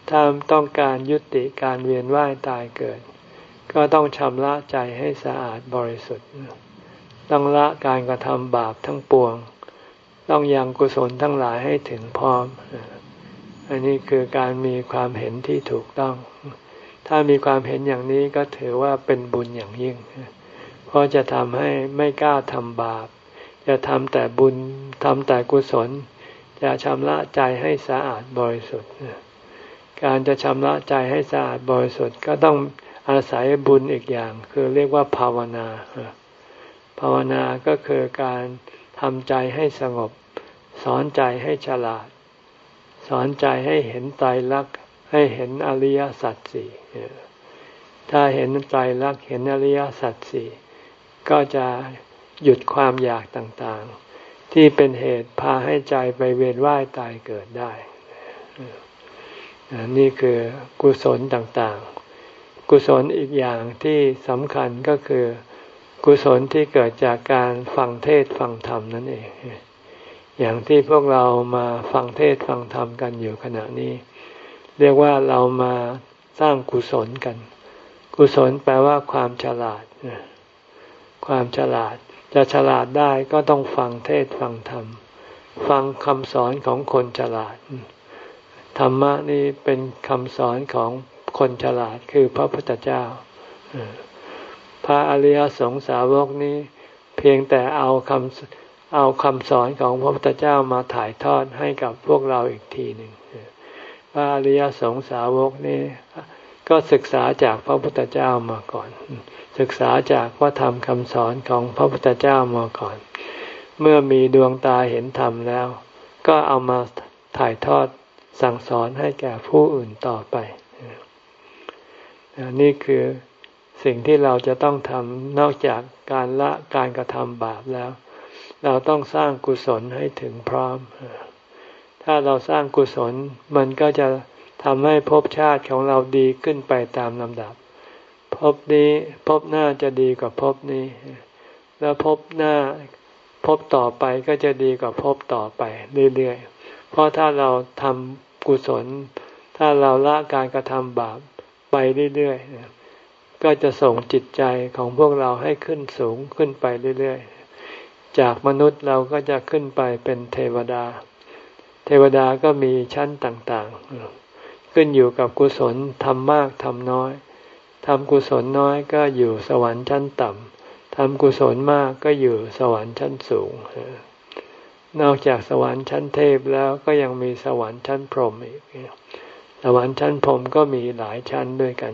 ถ้าต้องการยุติการเวียนว่ายตายเกิด ก็ต้องชำระใจให้สะอาดบริสุทธิ์ต้องละการกระทำบาปทั้งปวง ต้องยังกุศลทั้งหลายให้ถึงพร้อม อันนี้คือการมีความเห็นที่ถูกต้อง ถ้ามีความเห็นอย่างนี้ก็ถือว่าเป็นบุญอย่างยิ่ง เพราะจะทำให้ไม่กล้าทำบาป จะทำแต่บุญทำแต่กุศล จะชำระใจให้สะอาดบริสุทธิ์ การจะชำระใจให้สะอาดบริสุทธิ์ก็ต้องอาศัยบุญอีกอย่าง คือเรียกว่าภาวนา ภาวนาก็คือการทำใจให้สงบ สอนใจให้ฉลาด สอนใจให้เห็นไตรลักษณ์ให้เห็นอริยสัจสี่ถ้าเห็นไตรลักษณ์เห็นอริยสัจสี่ก็จะหยุดความอยากต่างๆ ที่เป็นเหตุพาให้ใจไปเวียนว่ายตายเกิดได้นี่คือกุศลต่างๆ กุศลอีกอย่างที่สำคัญก็คือ กุศลที่เกิดจากการฟังเทศฟังธรรมนั่นเอง อย่างที่พวกเรามาฟังเทศฟังธรรมกันอยู่ขณะนี้ เรียกว่าเรามาสร้างกุศลกัน กุศลแปลว่าความฉลาด ความฉลาดจะฉลาดได้ก็ต้องฟังเทศฟังธรรม ฟังคำสอนของคนฉลาด ธรรมะนี่เป็นคำสอนของคนฉลาดคือพระพุทธเจ้า พระอริยสงสาวกนี้ เพียงแต่เอาคำ เอาคำสอนของพระพุทธเจ้ามาถ่ายทอดให้กับพวกเราอีกทีหนึ่งพระอริยสงสาวกนี้ก็ศึกษาจากพระพุทธเจ้ามาก่อน ศึกษาจากพระธรรมคำสอนของพระพุทธเจ้ามาก่อน เมื่อมีดวงตาเห็นธรรมแล้ว ก็เอามาถ่ายทอดสั่งสอนให้แก่ผู้อื่นต่อไป นี่คือสิ่งที่เราจะต้องทำนอกจากการละการกระทำบาปแล้ว เราต้องสร้างกุศลให้ถึงพร้อม ถ้าเราสร้างกุศลมันก็จะทำให้ภพชาติของเราดีขึ้นไปตามลำดับภพนี้ภพหน้าจะดีกว่าภพนี้ แล้วภพหน้าภพต่อไปก็จะดีกว่าภพต่อไปเรื่อยๆ เพราะถ้าเราทำกุศล ถ้าเราละการกระทำบาปไปเรื่อยๆ ก็จะส่งจิตใจของพวกเราให้ขึ้นสูงขึ้นไปเรื่อยๆ จากมนุษย์เราก็จะขึ้นไปเป็นเทวดา เทวดาก็มีชั้นต่างๆ ขึ้นอยู่กับกุศลทำมากทำน้อยทำกุศลน้อยก็อยู่สวรรค์ชั้นต่ำทำกุศลมากก็อยู่สวรรค์ชั้นสูง นอกจากสวรรค์ชั้นเทพแล้วก็ยังมีสวรรค์ชั้นพรหมอีก สวรรค์ชั้นพรหมก็มีหลายชั้นด้วยกัน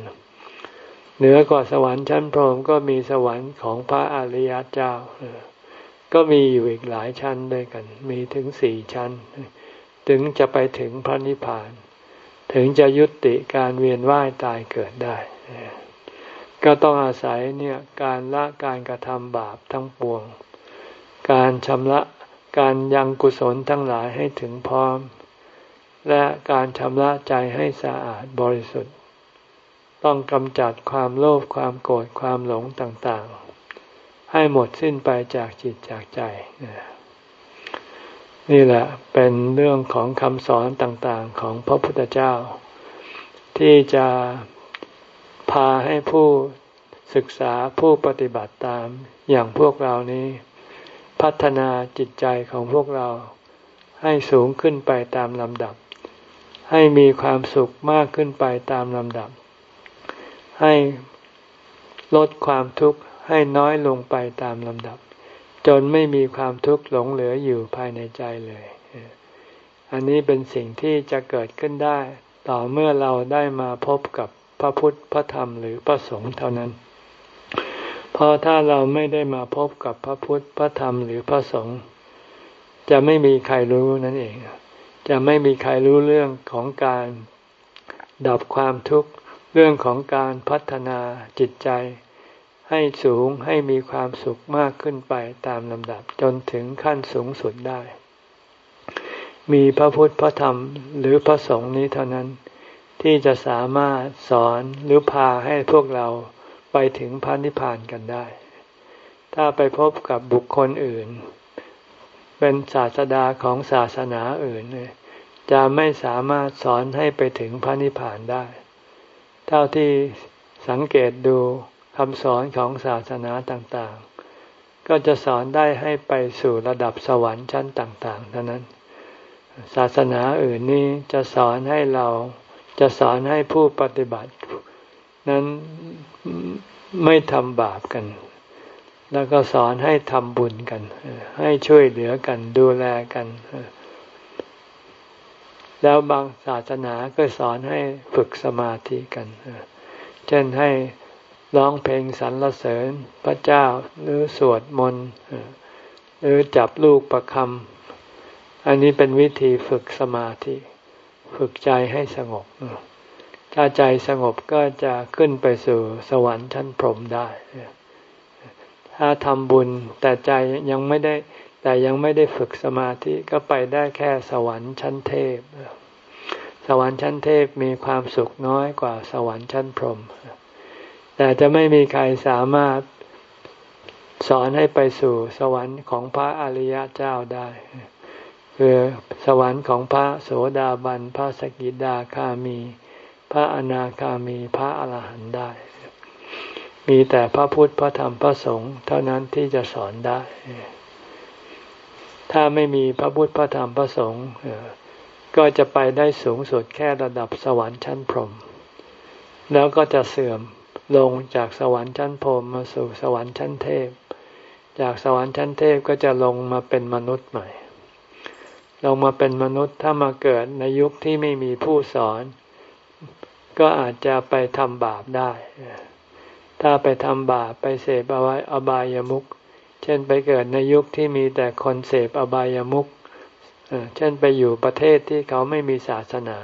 เหนือกว่าสวรรค์ชั้นพรหมก็มีสวรรค์ของพระอริยเจ้า ก็มีอยู่อีกหลายชั้นด้วยกัน มีถึงสี่ชั้น ถึงจะไปถึงพระนิพพาน ถึงจะยุติการเวียนว่ายตายเกิดได้ ก็ต้องอาศัยเนี่ยการละการกระทำบาปทั้งปวง การชำระการยังกุศลทั้งหลายให้ถึงพร้อม และการชำระใจให้สะอาดบริสุทธิ์ ต้องกำจัดความโลภความโกรธความหลงต่างๆ ให้หมดสิ้นไปจากจิตจากใจ นี่แหละเป็นเรื่องของคำสอนต่างๆของพระพุทธเจ้า ที่จะพาให้ผู้ศึกษาผู้ปฏิบัติตามอย่างพวกเรานี้ พัฒนาจิตใจของพวกเราให้สูงขึ้นไปตามลำดับ ให้มีความสุขมากขึ้นไปตามลำดับ ให้ลดความทุกข์ ให้น้อยลงไปตามลำดับ จนไม่มีความทุกข์หลงเหลืออยู่ภายในใจเลย อันนี้เป็นสิ่งที่จะเกิดขึ้นได้ ต่อเมื่อเราได้มาพบกับพระพุทธพระธรรมหรือพระสงฆ์เท่านั้น เพราะถ้าเราไม่ได้มาพบกับพระพุทธพระธรรมหรือพระสงฆ์จะไม่มีใครรู้นั่นเอง จะไม่มีใครรู้เรื่องของการดับความทุกข์ เรื่องของการพัฒนาจิตใจ ให้สูงให้มีความสุขมากขึ้นไปตามลำดับจนถึงขั้นสูงสุดได้ มีพระพุทธพระธรรมหรือพระสงฆ์นี้เท่านั้น ที่จะสามารถสอนหรือพาให้พวกเราไปถึงพระนิพพานกันได้ ถ้าไปพบกับบุคคลอื่น เป็นศาสดาของศาสนาอื่น จะไม่สามารถสอนให้ไปถึงพระนิพพานได้ เท่าที่สังเกตดู คำสอนของศาสนาต่างๆ ก็จะสอนได้ให้ไปสู่ระดับสวรรค์ชั้นต่าง ๆ เท่านั้น ศาสนาอื่นนี้จะสอนให้เราจะสอนให้ผู้ปฏิบัติ นั้นไม่ทำบาปกัน แล้วก็สอนให้ทำบุญกัน ให้ช่วยเหลือกันดูแลกัน แล้วบางศาสนาก็สอนให้ฝึกสมาธิกัน เช่นให้ ร้องเพลงสรรเสริญพระเจ้าหรือสวดมนต์หรือจับลูกประคำอันนี้เป็นวิธีฝึกสมาธิ ฝึกใจให้สงบ ถ้าใจสงบก็จะขึ้นไปสู่สวรรค์ชั้นพรหมได้ ถ้าทำบุญแต่ใจยังไม่ได้ แต่ยังไม่ได้ฝึกสมาธิก็ไปได้แค่สวรรค์ชั้นเทพ สวรรค์ชั้นเทพมีความสุขน้อยกว่าสวรรค์ชั้นพรหม แต่จะไม่มีใครสามารถสอนให้ไปสู่สวรรค์ของพระอริยเจ้าได้ คือสวรรค์ของพระโสดาบัน พระสกิดาคามี พระอนาคามี พระอรหันต์ได้ มีแต่พระพุทธ พระธรรม พระสงฆ์เท่านั้นที่จะสอนได้ ถ้าไม่มีพระพุทธ พระธรรม พระสงฆ์ก็จะไปได้สูงสุดแค่ระดับสวรรค์ชั้นพรหม แล้วก็จะเสื่อม ลงจากสวรรค์ชั้นพรมมาสู่สวรรค์ชั้นเทพ จากสวรรค์ชั้นเทพก็จะลงมาเป็นมนุษย์ใหม่ ลงมาเป็นมนุษย์ถ้ามาเกิดในยุคที่ไม่มีผู้สอน ก็อาจจะไปทำบาปได้ ถ้าไปทำบาปไปเสพอาไว้อบายามุขเช่นไปเกิดในยุคที่มีแต่คนเสพอบายามุขเช่นไปอยู่ประเทศที่เขาไม่มีศาสนา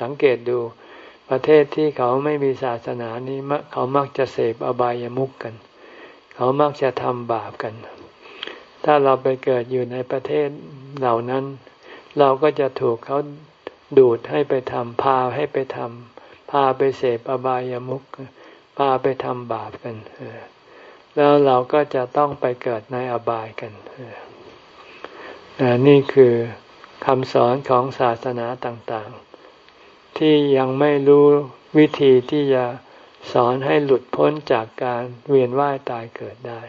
สังเกตดู ประเทศที่เขาไม่มีศาสนานี้เขามักจะเสพอบายามุกกัน เขามักจะทำบาปกัน ถ้าเราไปเกิดอยู่ในประเทศเหล่านั้น เราก็จะถูกเขาดูดให้ไปทำพาให้ไปทำพาไปเสพอบายามุกพาไปทำบาปกันแล้วเราก็จะต้องไปเกิดในอบายกันนี่คือคำสอนของศาสนาต่างๆ ที่ยังไม่รู้วิธีที่จะสอนให้หลุดพ้นจากการเวียนว่ายตายเกิดได้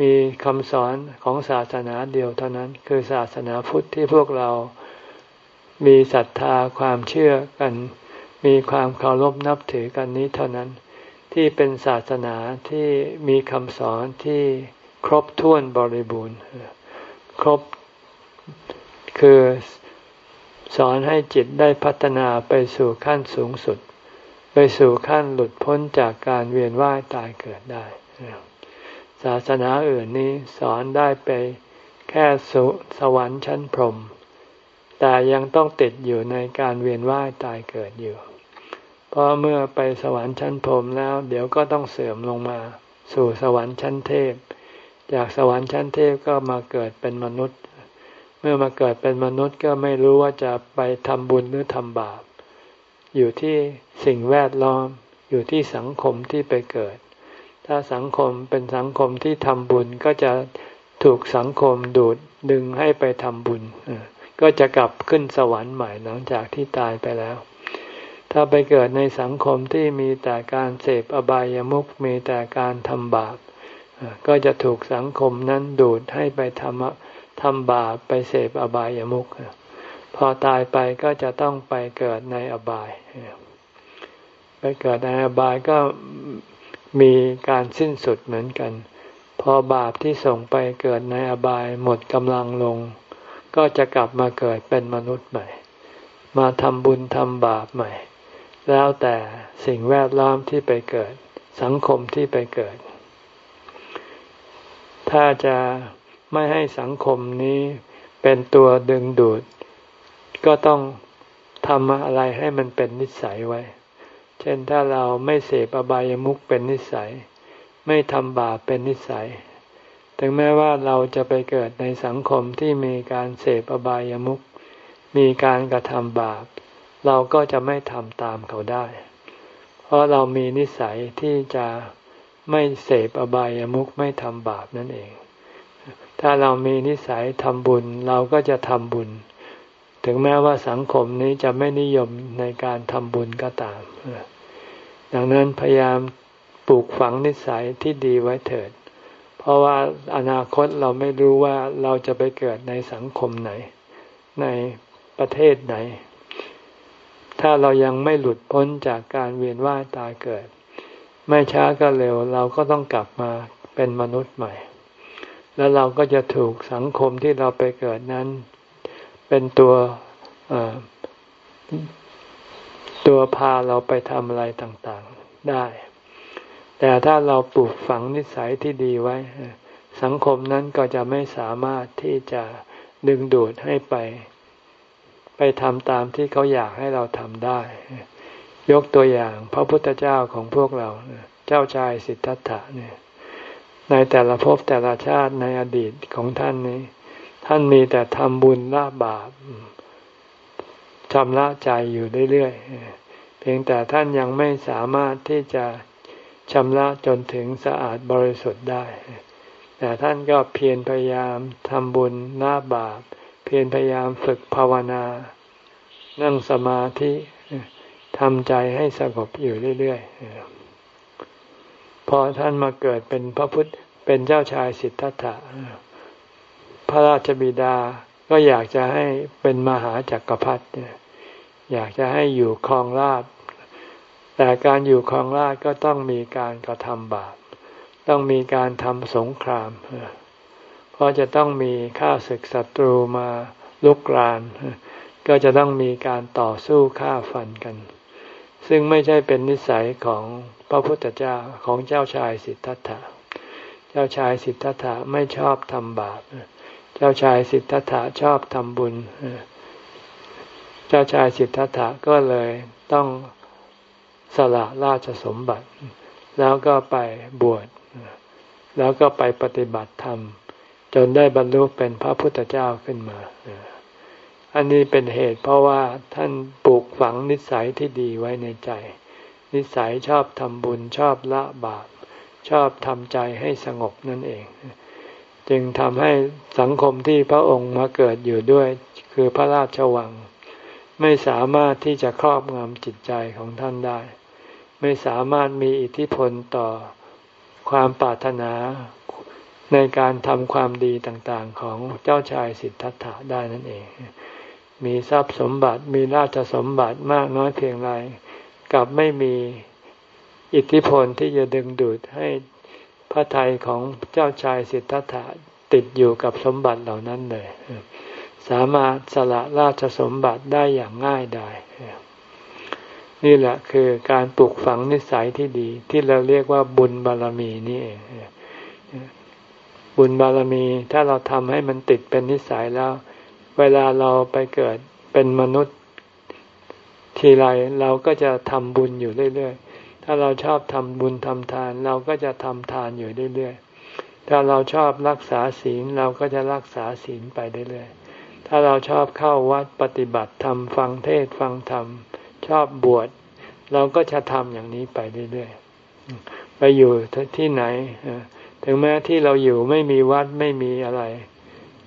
มีคำสอนของศาสนาเดียวเท่านั้น คือศาสนาพุทธที่พวกเรามีศรัทธาความเชื่อกัน มีความเคารพนับถือกันนี้เท่านั้น ที่เป็นศาสนาที่มีคำสอนที่ครบถ้วนบริบูรณ์ ครบคือ สอนให้จิตได้พัฒนาไปสู่ขั้นสูงสุด ไปสู่ขั้นหลุดพ้นจากการเวียนว่ายตายเกิดได้ ศาสนาอื่นนี้สอนได้ไปแค่สุสวรรค์ชั้นพรหมแต่ยังต้องติดอยู่ในการเวียนว่ายตายเกิดอยู่ เพราะเมื่อไปสวรรค์ชั้นพรหมแล้ว เดี๋ยวก็ต้องเสื่อมลงมา สู่สวรรค์ชั้นเทพ จากสวรรค์ชั้นเทพก็มาเกิดเป็นมนุษย์ มื่อมาเกิดเป็นมนุษย์ก็ไม่รู้ว่าจะไปทำบุญหรือทำบาป อยู่ที่สิ่งแวดล้อม อยู่ที่สังคมที่ไปเกิด ถ้าสังคมเป็นสังคมที่ทำบุญก็จะถูกสังคมดูดดึงให้ไปทำบุญ ก็จะกลับขึ้นสวรรค์ใหม่หลังจากที่ตายไปแล้ว ถ้าไปเกิดในสังคมที่มีแต่การเสพอบายามุขมีแต่การทำบาป ก็จะถูกสังคมนั้นดูดให้ไปทำ ทำบาปไปเสพอบายามุขพอตายไปก็จะต้องไปเกิดในอบาย ไปเกิดในอบายก็มีการสิ้นสุดเหมือนกัน พอบาปที่ส่งไปเกิดในอบายหมดกำลังลง ก็จะกลับมาเกิดเป็นมนุษย์ใหม่ มาทำบุญทำบาปใหม่ แล้วแต่สิ่งแวดล้อมที่ไปเกิด สังคมที่ไปเกิด ถ้าจะ ไม่ให้สังคมนี้เป็นตัวดึงดูด ก็ต้องทำอะไรให้มันเป็นนิสัยไว้ เช่นถ้าเราไม่เสพอบายมุขเป็นนิสัย ไม่ทำบาปเป็นนิสัย ถึงแม้ว่าเราจะไปเกิดในสังคมที่มีการเสพอบายมุขมีการกระทำบาป เราก็จะไม่ทำตามเขาได้ เพราะเรามีนิสัยที่จะไม่เสพอบายมุขไม่ทำบาปนั่นเอง ถ้าเรามีนิสัยทำบุญเราก็จะทำบุญ ถึงแม้ว่าสังคมนี้จะไม่นิยมในการทำบุญก็ตาม ดังนั้นพยายามปลูกฝังนิสัยที่ดีไว้เถิด เพราะว่าอนาคตเราไม่รู้ว่าเราจะไปเกิดในสังคมไหน ในประเทศไหน ถ้าเรายังไม่หลุดพ้นจากการเวียนว่ายตายเกิด ไม่ช้าก็เร็วเราก็ต้องกลับมาเป็นมนุษย์ใหม่ แล้วเราก็จะถูกสังคมที่เราไปเกิดนั้น เป็นตัวตัวพาเราไปทำอะไรต่างๆได้ แต่ถ้าเราปลูกฝังนิสัยที่ดีไว้ สังคมนั้นก็จะไม่สามารถที่จะดึงดูดให้ไป ไปทำตามที่เขาอยากให้เราทำได้ ยกตัวอย่างพระพุทธเจ้าของพวกเรา เจ้าชายสิทธัตถะเนี่ย ในแต่ละภพแต่ละชาติในอดีตของท่านนี้ ท่านมีแต่ทำบุญละบาปชำระใจอยู่เรื่อยๆเพียงแต่ท่านยังไม่สามารถที่จะชำระจนถึงสะอาดบริสุทธิ์ได้ แต่ท่านก็เพียรพยายามทำบุญละบาป เพียรพยายามฝึกภาวนา นั่งสมาธิทำใจให้สงบอยู่เรื่อยๆ พอท่านมาเกิดเป็นพระพุทธเป็นเจ้าชายสิทธัตถะพระราชบิดาก็อยากจะให้เป็นมหาจักรพรรดิอยากจะให้อยู่ครองราชแต่การอยู่ครองราชก็ต้องมีการกระทำบาป ต้องมีการทำสงครามเพราะจะต้องมีข้าศึกศัตรูมาลุกราน ก็จะต้องมีการต่อสู้ฆ่าฟันกัน ซึ่งไม่ใช่เป็นนิสัยของ ระพุทธเจ้าของเจ้าชายสิทธัตถะ เจ้าชายสิทธัตถะไม่ชอบทำบาป เจ้าชายสิทธัตถะชอบทำบุญ เจ้าชายสิทธัตถะก็เลยต้องสละราชสมบัติ แล้วก็ไปบวช แล้วก็ไปปฏิบัติธรรม จนได้บรรลุเป็นพระพุทธเจ้าขึ้นมา อันนี้เป็นเหตุเพราะว่าท่านปลูกฝังนิสัยที่ดีไว้ในใจ นิสัยชอบทำบุญชอบละบาป ชอบทำใจให้สงบนั่นเอง จึงทำให้สังคมที่พระองค์มาเกิดอยู่ด้วย คือพระราชวัง ไม่สามารถที่จะครอบงำจิตใจของท่านได้ ไม่สามารถมีอิทธิพลต่อความปรารถนาในการทำความดีต่างๆของเจ้าชายสิทธัตถะได้นั่นเอง มีทรัพย์สมบัติมีราชสมบัติมากน้อยเพียงไร กับไม่มีอิทธิพลที่จะดึงดูดให้พระทัยของเจ้าชายสิทธัตถะติดอยู่กับสมบัติเหล่านั้นเลย สามารถสละราชสมบัติได้อย่างง่ายดายนี่แหละคือการปลูกฝังนิสัยที่ดี ที่เราเรียกว่าบุญบารรมีนี่เองบุญบารมีถ้าเราทำให้มันติดเป็นนิสัยแล้ว เวลาเราไปเกิดเป็นมนุษย์ ทีไรเราก็จะทำบุญอยู่เรื่อยๆ ถ้าเราชอบทำบุญทำทาน เราก็จะทำทานอยู่เรื่อยๆ ถ้าเราชอบรักษาศีลเราก็จะรักษาศีลไปเรื่อยๆ ถ้าเราชอบเข้าวัดปฏิบัติธรรมฟังเทศฟังธรรม ชอบบวชเราก็จะทำอย่างนี้ไปเรื่อยๆ ไปอยู่ที่ไหน ถึงแม้ที่เราอยู่ไม่มีวัดไม่มีอะไร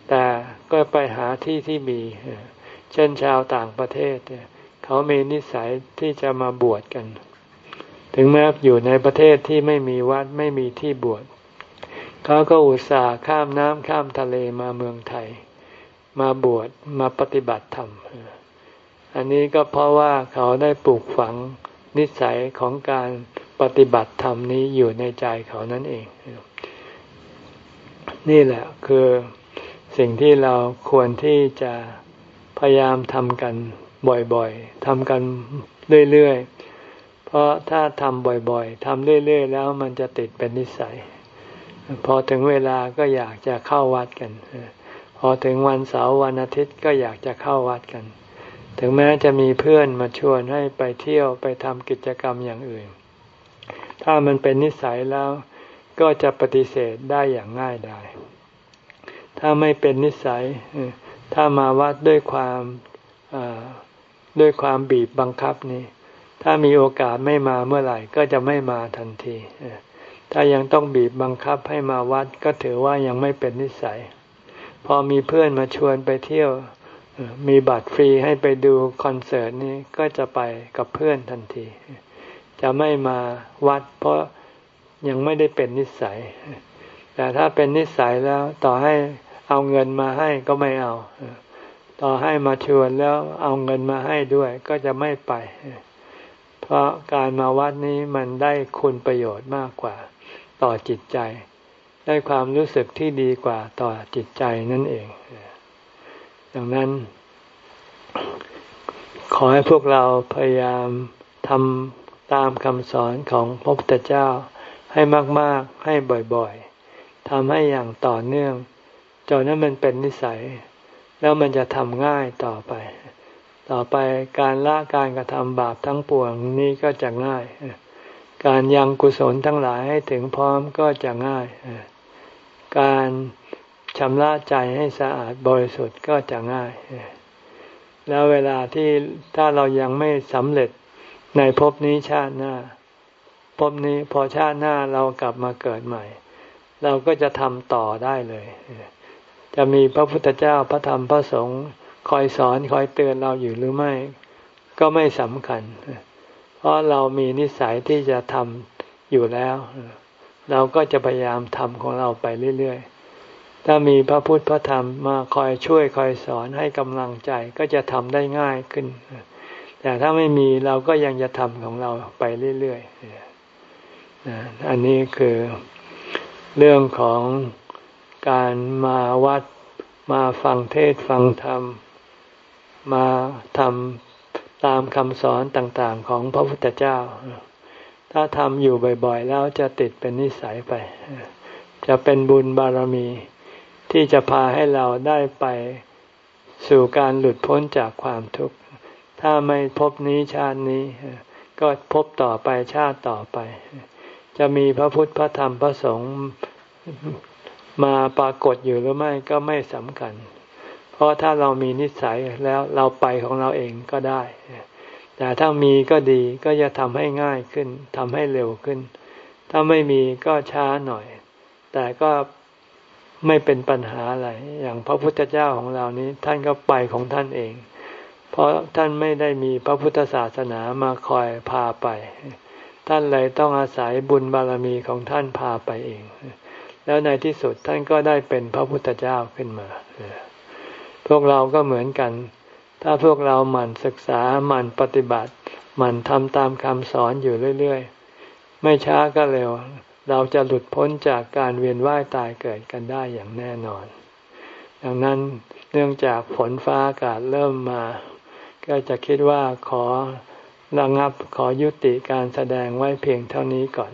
แต่ก็ไปหาที่ที่มี เช่นชาวต่างประเทศเนี่ย เขามีนิสัยที่จะมาบวชกัน ถึงแม้อยู่ในประเทศที่ไม่มีวัดไม่มีที่บวชเขาก็อุตส่าห์ข้ามน้ำข้ามทะเลมาเมืองไทย มาบวชมาปฏิบัติธรรม อันนี้ก็เพราะว่าเขาได้ปลูกฝังนิสัยของการปฏิบัติธรรมนี้อยู่ในใจเขานั่นเอง นี่แหละคือสิ่งที่เราควรที่จะพยายามทำกัน บ่อยๆทำกันเรื่อยๆ เพราะถ้าทำบ่อยๆทำเรื่อยๆ แล้วมันจะติดเป็นนิสัย พอถึงเวลาก็อยากจะเข้าวัดกัน พอถึงวันเสาร์วันอาทิตย์ก็อยากจะเข้าวัดกัน ถึงแม้จะมีเพื่อนมาชวนให้ไปเที่ยวไปทำกิจกรรมอย่างอื่น ถ้ามันเป็นนิสัยแล้วก็จะปฏิเสธได้อย่างง่ายดาย ถ้าไม่เป็นนิสัย ถ้ามาวัดด้วยความ ด้วยความบีบบังคับนี่ถ้ามีโอกาสไม่มาเมื่อไหร่ก็จะไม่มาทันที ถ้ายังต้องบีบบังคับให้มาวัดก็ถือว่ายังไม่เป็นนิสัย พอมีเพื่อนมาชวนไปเที่ยว มีบัตรฟรีให้ไปดูคอนเสิร์ตนี้ก็จะไปกับเพื่อนทันที จะไม่มาวัด เพราะยังไม่ได้เป็นนิสัย แต่ถ้าเป็นนิสัยแล้วต่อให้เอาเงินมาให้ก็ไม่เอา ต่อให้มาชวนแล้วเอาเงินมาให้ด้วยก็จะไม่ไป เพราะการมาวัดนี้มันได้คุณประโยชน์มากกว่า ต่อจิตใจ ได้ความรู้สึกที่ดีกว่าต่อจิตใจนั่นเองดังนั้น ขอให้พวกเราพยายามทำตามคำสอนของพระพุทธเจ้าให้มาก ๆ ให้บ่อย ๆทำให้อย่างต่อเนื่องจนนั้นมันเป็นนิสัย แล้วมันจะทำง่ายต่อไป ต่อไปการละการกระทำบาปทั้งปวงนี้ก็จะง่าย การยังกุศลทั้งหลายให้ถึงพร้อมก็จะง่าย การชำระใจให้สะอาดบริสุทธิ์ก็จะง่าย แล้วเวลาที่ถ้าเรายังไม่สำเร็จในภพนี้ชาติหน้าภพนี้พอชาติหน้าเรากลับมาเกิดใหม่ เราก็จะทำต่อได้เลย จะมีพระพุทธเจ้าพระธรรมพระสงฆ์คอยสอนคอยเตือนเราอยู่หรือไม่ ก็ไม่สำคัญ เพราะเรามีนิสัยที่จะทำอยู่แล้ว เราก็จะพยายามทำของเราไปเรื่อยๆ ถ้ามีพระพุทธพระธรรมมาคอยช่วยคอยสอนให้กำลังใจก็จะทำได้ง่ายขึ้น แต่ถ้าไม่มีเราก็ยังจะทำของเราไปเรื่อยๆอันนี้คือเรื่องของ การมาวัดมาฟังเทศฟังธรรม มาทำตามคำสอนต่างๆของพระพุทธเจ้า ถ้าทำอยู่บ่อยๆ แล้วจะติดเป็นนิสัยไป จะเป็นบุญบารมี ที่จะพาให้เราได้ไปสู่การหลุดพ้นจากความทุกข์ ถ้าไม่พบนี้ชาตินี้ ก็พบต่อไปชาติต่อไป จะมีพระพุทธพระธรรมพระสงฆ์ มาปรากฏอยู่หรือไม่ก็ไม่สำคัญ เพราะถ้าเรามีนิสัยแล้วเราไปของเราเองก็ได้ แต่ถ้ามีก็ดีก็จะทำให้ง่ายขึ้นทำให้เร็วขึ้น ถ้าไม่มีก็ช้าหน่อย แต่ก็ไม่เป็นปัญหาอะไร อย่างพระพุทธเจ้าของเรานี้ท่านก็ไปของท่านเอง เพราะท่านไม่ได้มีพระพุทธศาสนามาคอยพาไป ท่านเลยต้องอาศัยบุญบารมีของท่านพาไปเอง แล้วในที่สุดท่านก็ได้เป็นพระพุทธเจ้าขึ้นมา พวกเราก็เหมือนกัน ถ้าพวกเราหมั่นศึกษาหมั่นปฏิบัติ หมั่นทำตามคำสอนอยู่เรื่อยๆ ไม่ช้าก็เร็ว เราจะหลุดพ้นจากการเวียนว่ายตายเกิดกันได้อย่างแน่นอน ดังนั้นเนื่องจากฝนฟ้าอากาศเริ่มมา ก็จะคิดว่าขอระงับขอยุติการแสดงไว้เพียงเท่านี้ก่อน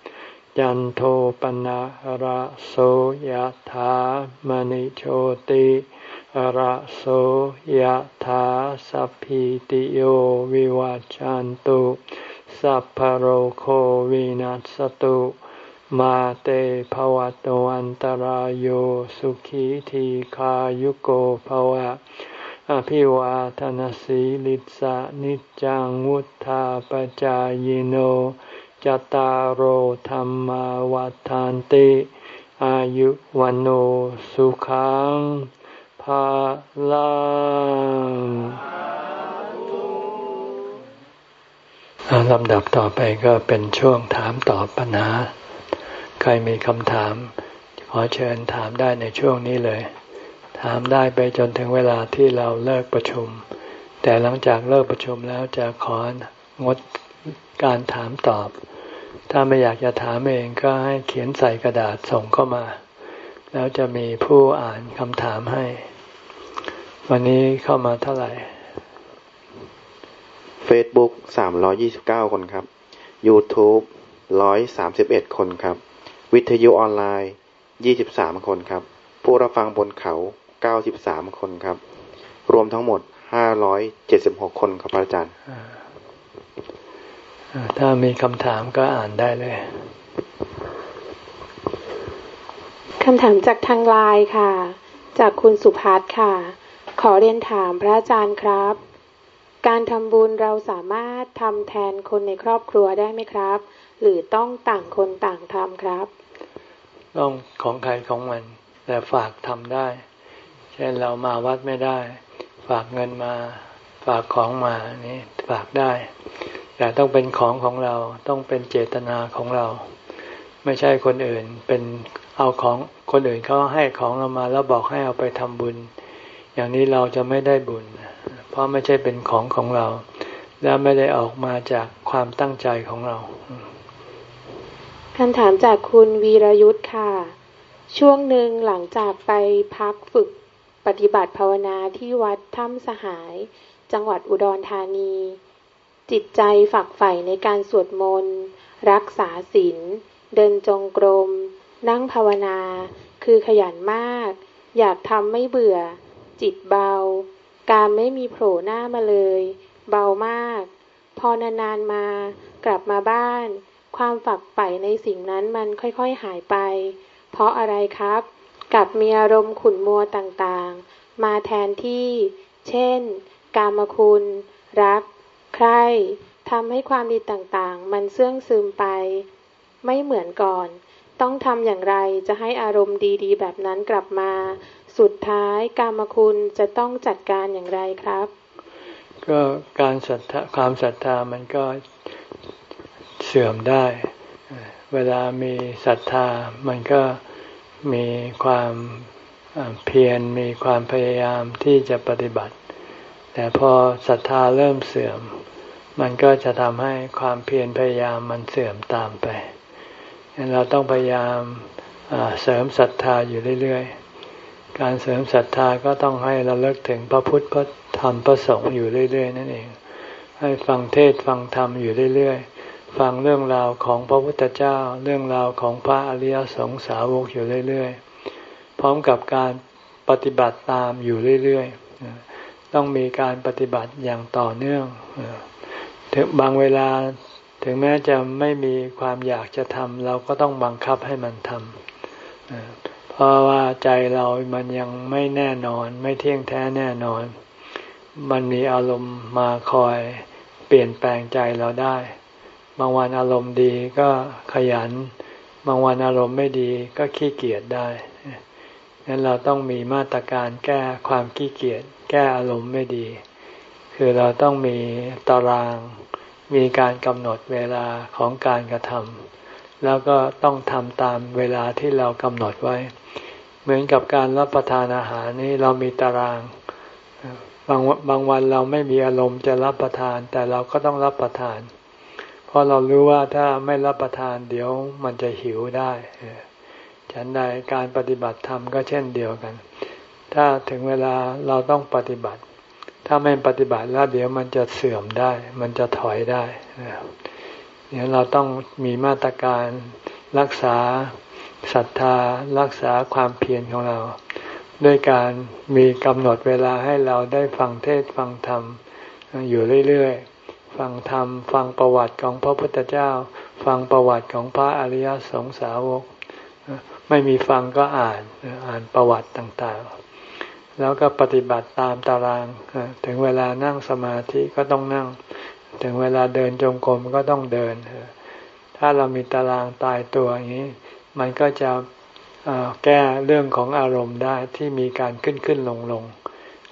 ยันโทปนะระโสยธามณิโชติระโสยธาสัพพิติโยวิวัจจันตุสัพพโรโควินัสตุมาเตภวัตวันตารโยสุขีทีขายุโกภวะ อภิวาทนสีลิสะนิจังวุธาปจายโน จตารโหธรรมวัฏานติ อายุวันโอสุขังภาลังลำดับต่อไปก็เป็นช่วงถามตอบปัญหา ใครมีคำถาม ขอเชิญถามได้ในช่วงนี้เลย ถามได้ไปจนถึงเวลาที่เราเลิกประชุม แต่หลังจากเลิกประชุมแล้วจะของด การถามตอบ ถ้าไม่อยากจะถามเองก็ให้เขียนใส่กระดาษส่งเข้ามา แล้วจะมีผู้อ่านคำถามให้ วันนี้เข้ามาเท่าไหร่ Facebook 329 คนครับ YouTube 131 คนครับ วิทยุออนไลน์ 23 คนครับ ผู้รับฟังบนเขา 93 คนครับ รวมทั้งหมด 576 คนครับอาจารย์ ถ้ามีคำถามก็อ่านได้เลยคำถามจากทางไลน์ค่ะ จากคุณสุภัสค่ะ ขอเรียนถามพระอาจารย์ครับ การทำบุญเราสามารถทำแทนคนในครอบครัวได้ไหมครับ หรือต้องต่างคนต่างทำครับ ต้องของใครของมัน แต่ฝากทำได้ เช่นเรามาวัดไม่ได้ ฝากเงินมา ฝากของมานี่ฝากได้ แต่ต้องเป็นของของเราต้องเป็นเจตนาของเรา ไม่ใช่คนอื่นเป็นเอาของคนอื่นเขาให้ของเรามาแล้วบอกให้เอาไปทำบุญ อย่างนี้เราจะไม่ได้บุญ เพราะไม่ใช่เป็นของของเรา และไม่ได้ออกมาจากความตั้งใจของเราคำถามจากคุณวีรยุทธ์ค่ะ ช่วงหนึ่งหลังจากไปพักฝึกปฏิบัติภาวนาที่วัดถ้ำสหาย จังหวัดอุดรธานี จิตใจฝักใฝ่ในการสวดมนต์ รักษาศีล เดินจงกรม นั่งภาวนา คือขยันมาก อยากทำไม่เบื่อ จิตเบา การไม่มีโผล่หน้ามาเลย เบามาก พอนานๆมา กลับมาบ้าน ความฝักใฝ่ในสิ่งนั้นมันค่อยๆหายไป เพราะอะไรครับ กับมีอารมณ์ขุ่นมัวต่างๆ มาแทนที่ เช่น กามคุณ รัก ใครทำให้ความดีต่างๆ มันเสื่องซึมไป ไม่เหมือนก่อน ต้องทำอย่างไรจะให้อารมณ์ดีๆ แบบนั้นกลับมา สุดท้ายกรรมคุณจะต้องจัดการอย่างไรครับ ก็การศรัทธาความศรัทธามันก็เสื่อมได้ เวลามีศรัทธามันก็มีความเพียรมีความพยายามที่จะปฏิบัติ แต่พอศรัทธาเริ่มเสื่อม มันก็จะทำให้ความเพียรพยายามมันเสื่อมตามไปเราต้องพยายามเสริมศรัทธาอยู่เรื่อยๆ การเสริมศรัทธาก็ต้องให้เราเลิกถึงพระพุทธพระธรรมพระสงฆ์อยู่เรื่อย ๆ นั่นเอง ให้ฟังเทศฟังธรรมอยู่เรื่อยๆ ฟังเรื่องราวของพระพุทธเจ้า เรื่องราวของพระอริยสงสาวกอยู่เรื่อยๆ พร้อมกับการปฏิบัติตามอยู่เรื่อยๆ ต้องมีการปฏิบัติอย่างต่อเนื่องถึงบางเวลาถึงแม้จะไม่มีความอยากจะทำเราก็ต้องบังคับให้มันทำเพราะว่าใจเรามันยังไม่แน่นอน ไม่เที่ยงแท้แน่นอน มันมีอารมณ์มาคอยเปลี่ยนแปลงใจเราได้ บางวันอารมณ์ดีก็ขยัน บางวันอารมณ์ไม่ดีก็ขี้เกียจได้งั้นเราต้องมีมาตรการแก้ความขี้เกียจ แก้อารมณ์ไม่ดี คือเราต้องมีตาราง มีการกำหนดเวลาของการกระทำแล้วก็ต้องทำตามเวลาที่เรากำหนดไว้ เหมือนกับการรับประทานอาหารนี่เรามีตารางบางบางวันเราไม่มีอารมณ์จะรับประทาน แต่เราก็ต้องรับประทาน เพราะเรารู้ว่าถ้าไม่รับประทานเดี๋ยวมันจะหิวได้ฉันใดการปฏิบัติธรรมก็เช่นเดียวกัน ถ้าถึงเวลาเราต้องปฏิบัติ ถ้าไม่ปฏิบัติแล้วเดี๋ยวมันจะเสื่อมได้ มันจะถอยได้เนี่ยเราต้องมีมาตรการรักษาศรัทธารักษาความเพียรของเรา ด้วยการมีกำหนดเวลาให้เราได้ฟังเทศฟังธรรมอยู่เรื่อยๆ ฟังธรรม ฟังประวัติของพระพุทธเจ้า ฟังประวัติของพระอริยสงสาวก ไม่มีฟังก็อ่านอ่านประวัติต่างๆ แล้วก็ปฏิบัติตามตาราง ถึงเวลานั่งสมาธิก็ต้องนั่ง ถึงเวลาเดินจงกรมก็ต้องเดิน ถ้าเรามีตารางตายตัวอย่างนี้ มันก็จะแก้เรื่องของอารมณ์ได้ที่มีการขึ้นขึ้นลงลง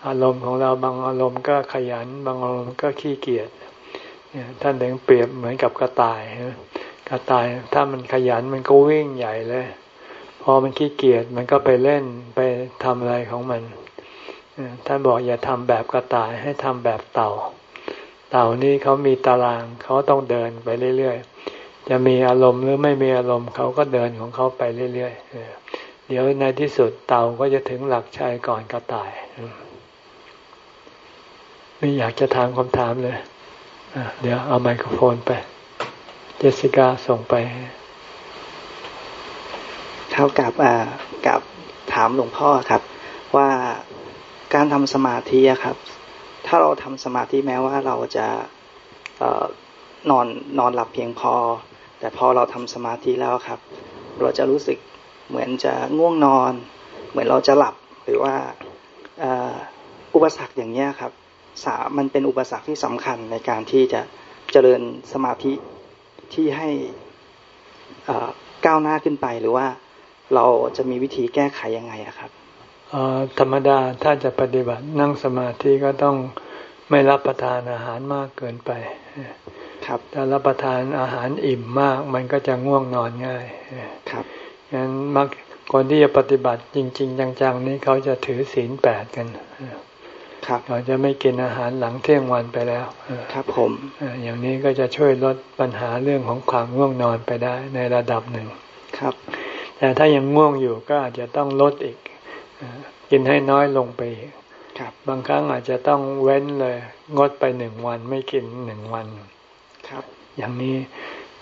อารมณ์ของเราบางอารมณ์ก็ขยัน บางอารมณ์ก็ขี้เกียจท่านถึงเปรียบเหมือนกับกระต่าย กระต่ายถ้ามันขยันมันก็วิ่งใหญ่เลย พอมันขี้เกียจมันก็ไปเล่นไปทำอะไรของมัน ท่านบอกอย่าทำแบบกระต่ายให้ทำแบบเต่า เต่านี่เขามีตารางเขาต้องเดินไปเรื่อยๆ จะมีอารมณ์หรือไม่มีอารมณ์เขาก็เดินของเขาไปเรื่อยๆ เดี๋ยวในที่สุดเต่าก็จะถึงหลักชัยก่อนกระต่าย ไม่อยากจะถามคำถามเลยเดี๋ยวเอาไมโครโฟนไป เจสสิก้าส่งไปเท่ากับกับถามหลวงพ่อครับว่า การทำสมาธิครับ ถ้าเราทำสมาธิแม้ว่าเราจะนอนนอนหลับเพียงพอ แต่พอเราทำสมาธิแล้วครับ เราจะรู้สึกเหมือนจะง่วงนอน เหมือนเราจะหลับหรือว่าอุปสรรคอย่างนี้ครับสามันเป็นอุปสรรคที่สำคัญในการที่จะเจริญสมาธิที่ให้ก้าวหน้าขึ้นไปหรือว่าเราจะมีวิธีแก้ไขยังไงครับ ธรรมดาถ้าจะปฏิบัตินั่งสมาธิก็ต้องไม่รับประทานอาหารมากเกินไป ครับถ้ารับประทานอาหารอิ่มมาก มันก็จะง่วงนอนง่าย ครับงั้นมักคนที่จะปฏิบัติจริง ๆ จังๆนี้เขาจะถือศีลแปดกันครับเขาจะไม่กินอาหารหลังเที่ยงวันไปแล้วครับผมอย่างนี้ก็จะช่วยลดปัญหาเรื่องของความง่วงนอนไปได้ในระดับหนึ่งครับ แต่ถ้ายังง่วงอยู่ก็อาจจะต้องลดอีก กินให้น้อยลงไปอีกบางครั้งอาจจะต้องเว้นเลย งดไปหนึ่งวันไม่กินหนึ่งวันครับ อย่างนี้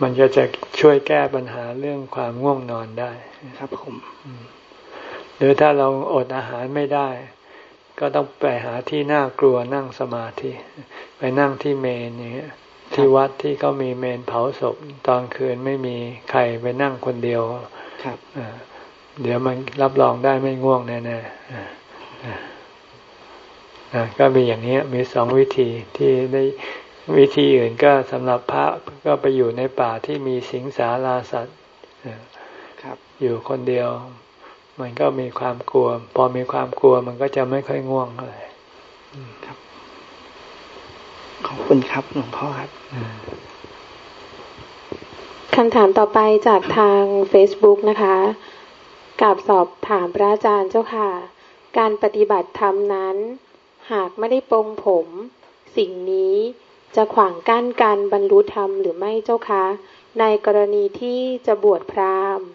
มันก็จะช่วยแก้ปัญหาเรื่องความง่วงนอนได้ครับผมหรือถ้าเราอดอาหารไม่ได้ ก็ต้องไปหาที่น่ากลัวนั่งสมาธิ ไปนั่งที่เมนนี้ที่วัดที่เขามีเมนเผาศพตอนคืนไม่มีใครไปนั่งคนเดียว ครับ เดี๋ยวมันรับรองได้ไม่ง่วงแน่ๆก็มีอย่างนี้มีสองวิธีที่ได้วิธีอื่นก็สำหรับพระก็ไปอยู่ในป่าที่มีสิงสาราสัตว์อยู่คนเดียว มันก็มีความกลัว พอมีความกลัวมันก็จะไม่ค่อยง่วงเท่าไหร่ครับขอบคุณครับหลวงพ่อครับคำถามต่อไปจากทาง Facebook นะคะ กับสอบถามพระอาจารย์เจ้าค่ะ การปฏิบัติธรรมนั้น หากไม่ได้ปรงผม สิ่งนี้จะขวางกั้นการบรรลุธรรมหรือไม่เจ้าคะ ในกรณีที่จะบวชพราหมณ์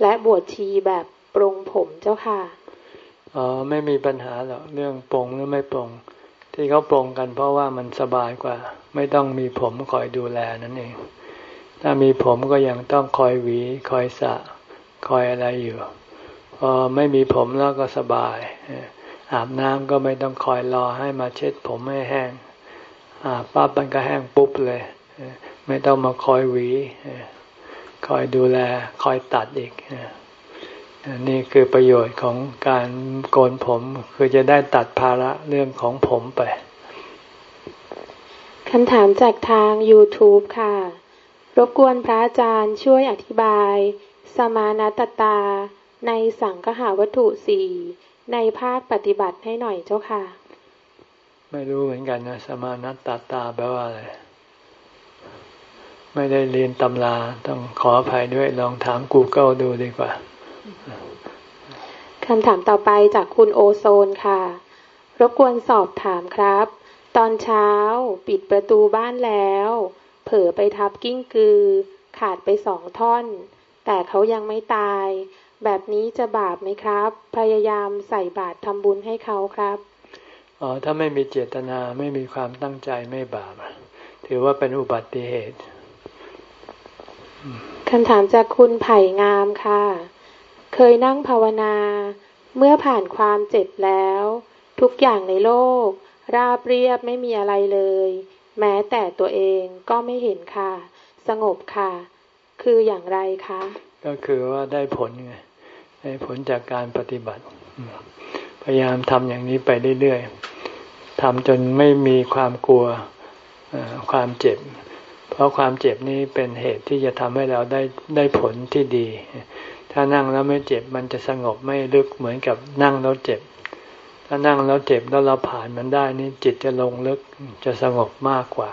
และบวชชีแบบปรงผมเจ้าค่ะอ๋อไม่มีปัญหาหรอกเรื่องปรงหรือไม่ปรงที่เขาปรงกันเพราะว่ามันสบายกว่า ไม่ต้องมีผมคอยดูแลนั่นเอง ถ้ามีผมก็ยังต้องคอยหวี คอยสะ คอยอะไรอยู่ พอไม่มีผมแล้วก็สบาย อาบน้ำก็ไม่ต้องคอยรอให้มาเช็ดผมให้แห้งอาบปั๊บมันก็แห้งปุ๊บเลย ไม่ต้องมาคอยหวี คอยดูแล คอยตัดอีกนี่คือประโยชน์ของการโกนผมคือจะได้ตัดภาระเรื่องของผมไปคำถามจากทาง YouTube ค่ะ รบกวนพระอาจารย์ช่วยอธิบาย สมานัตตา ในสังคหาวัตถุสี่ในภาคปฏิบัติให้หน่อยเจ้าค่ะ ไม่รู้เหมือนกันนะ สมานัตตาตาแปลว่าอะไรไม่ได้เรียนตำราต้องขออภัยด้วยลองถาม Google ดูดีกว่าคำถามต่อไปจากคุณโอโซนค่ะ รบกวนสอบถามครับ ตอนเช้าปิดประตูบ้านแล้ว เผลอไปทับกิ้งกือ ขาดไปสองท่อน แต่เขายังไม่ตาย แบบนี้จะบาปไหมครับ พยายามใส่บาตรทำบุญให้เขาครับอ๋อถ้าไม่มีเจตนาไม่มีความตั้งใจไม่บาปถือว่าเป็นอุบัติเหตุคำถามจากคุณไผ่งามค่ะ เคยนั่งภาวนา เมื่อผ่านความเจ็บแล้ว ทุกอย่างในโลก ราบเรียบไม่มีอะไรเลย แม้แต่ตัวเองก็ไม่เห็นค่ะ สงบค่ะ คืออย่างไรคะ ก็คือว่าได้ผลไงได้ ผลจากการปฏิบัติ พยายามทำอย่างนี้ไปเรื่อยๆทำจนไม่มีความกลัวความเจ็บ เพราะความเจ็บนี้เป็นเหตุที่จะทำให้เราได้ได้ผลที่ดี ถ้านั่งแล้วไม่เจ็บมันจะสงบไม่ลึกเหมือนกับนั่งแล้วเจ็บ ถ้านั่งแล้วเจ็บแล้วเราผ่านมันได้นี่จิตจะลงลึกจะสงบมากกว่า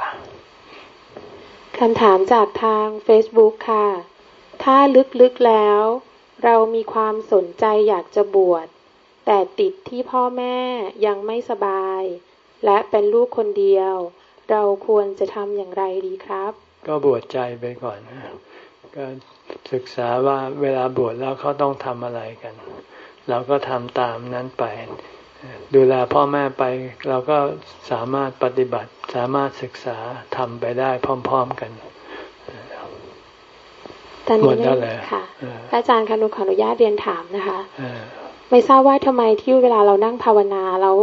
คำถามจากทาง Facebook ค่ะ ถ้าลึกๆแล้ว เรามีความสนใจอยากจะบวช แต่ติดที่พ่อแม่ยังไม่สบาย และเป็นลูกคนเดียว เราควรจะทำอย่างไรดีครับ ก็บวชใจไปก่อนก็ศึกษาว่าเวลาบวชแล้วเขาต้องทำอะไรกัน เราก็ทำตามนั้นไป ดูแลพ่อแม่ไป เราก็สามารถปฏิบัติสามารถศึกษาทำไปได้พร้อม ๆกัน หมดแล้วเลยค่ะอาจารย์คนุขออนุญาตเรียนถามนะคะไม่ทราบว่าทำไมที่เวลาเรานั่งภาวนาแล้ว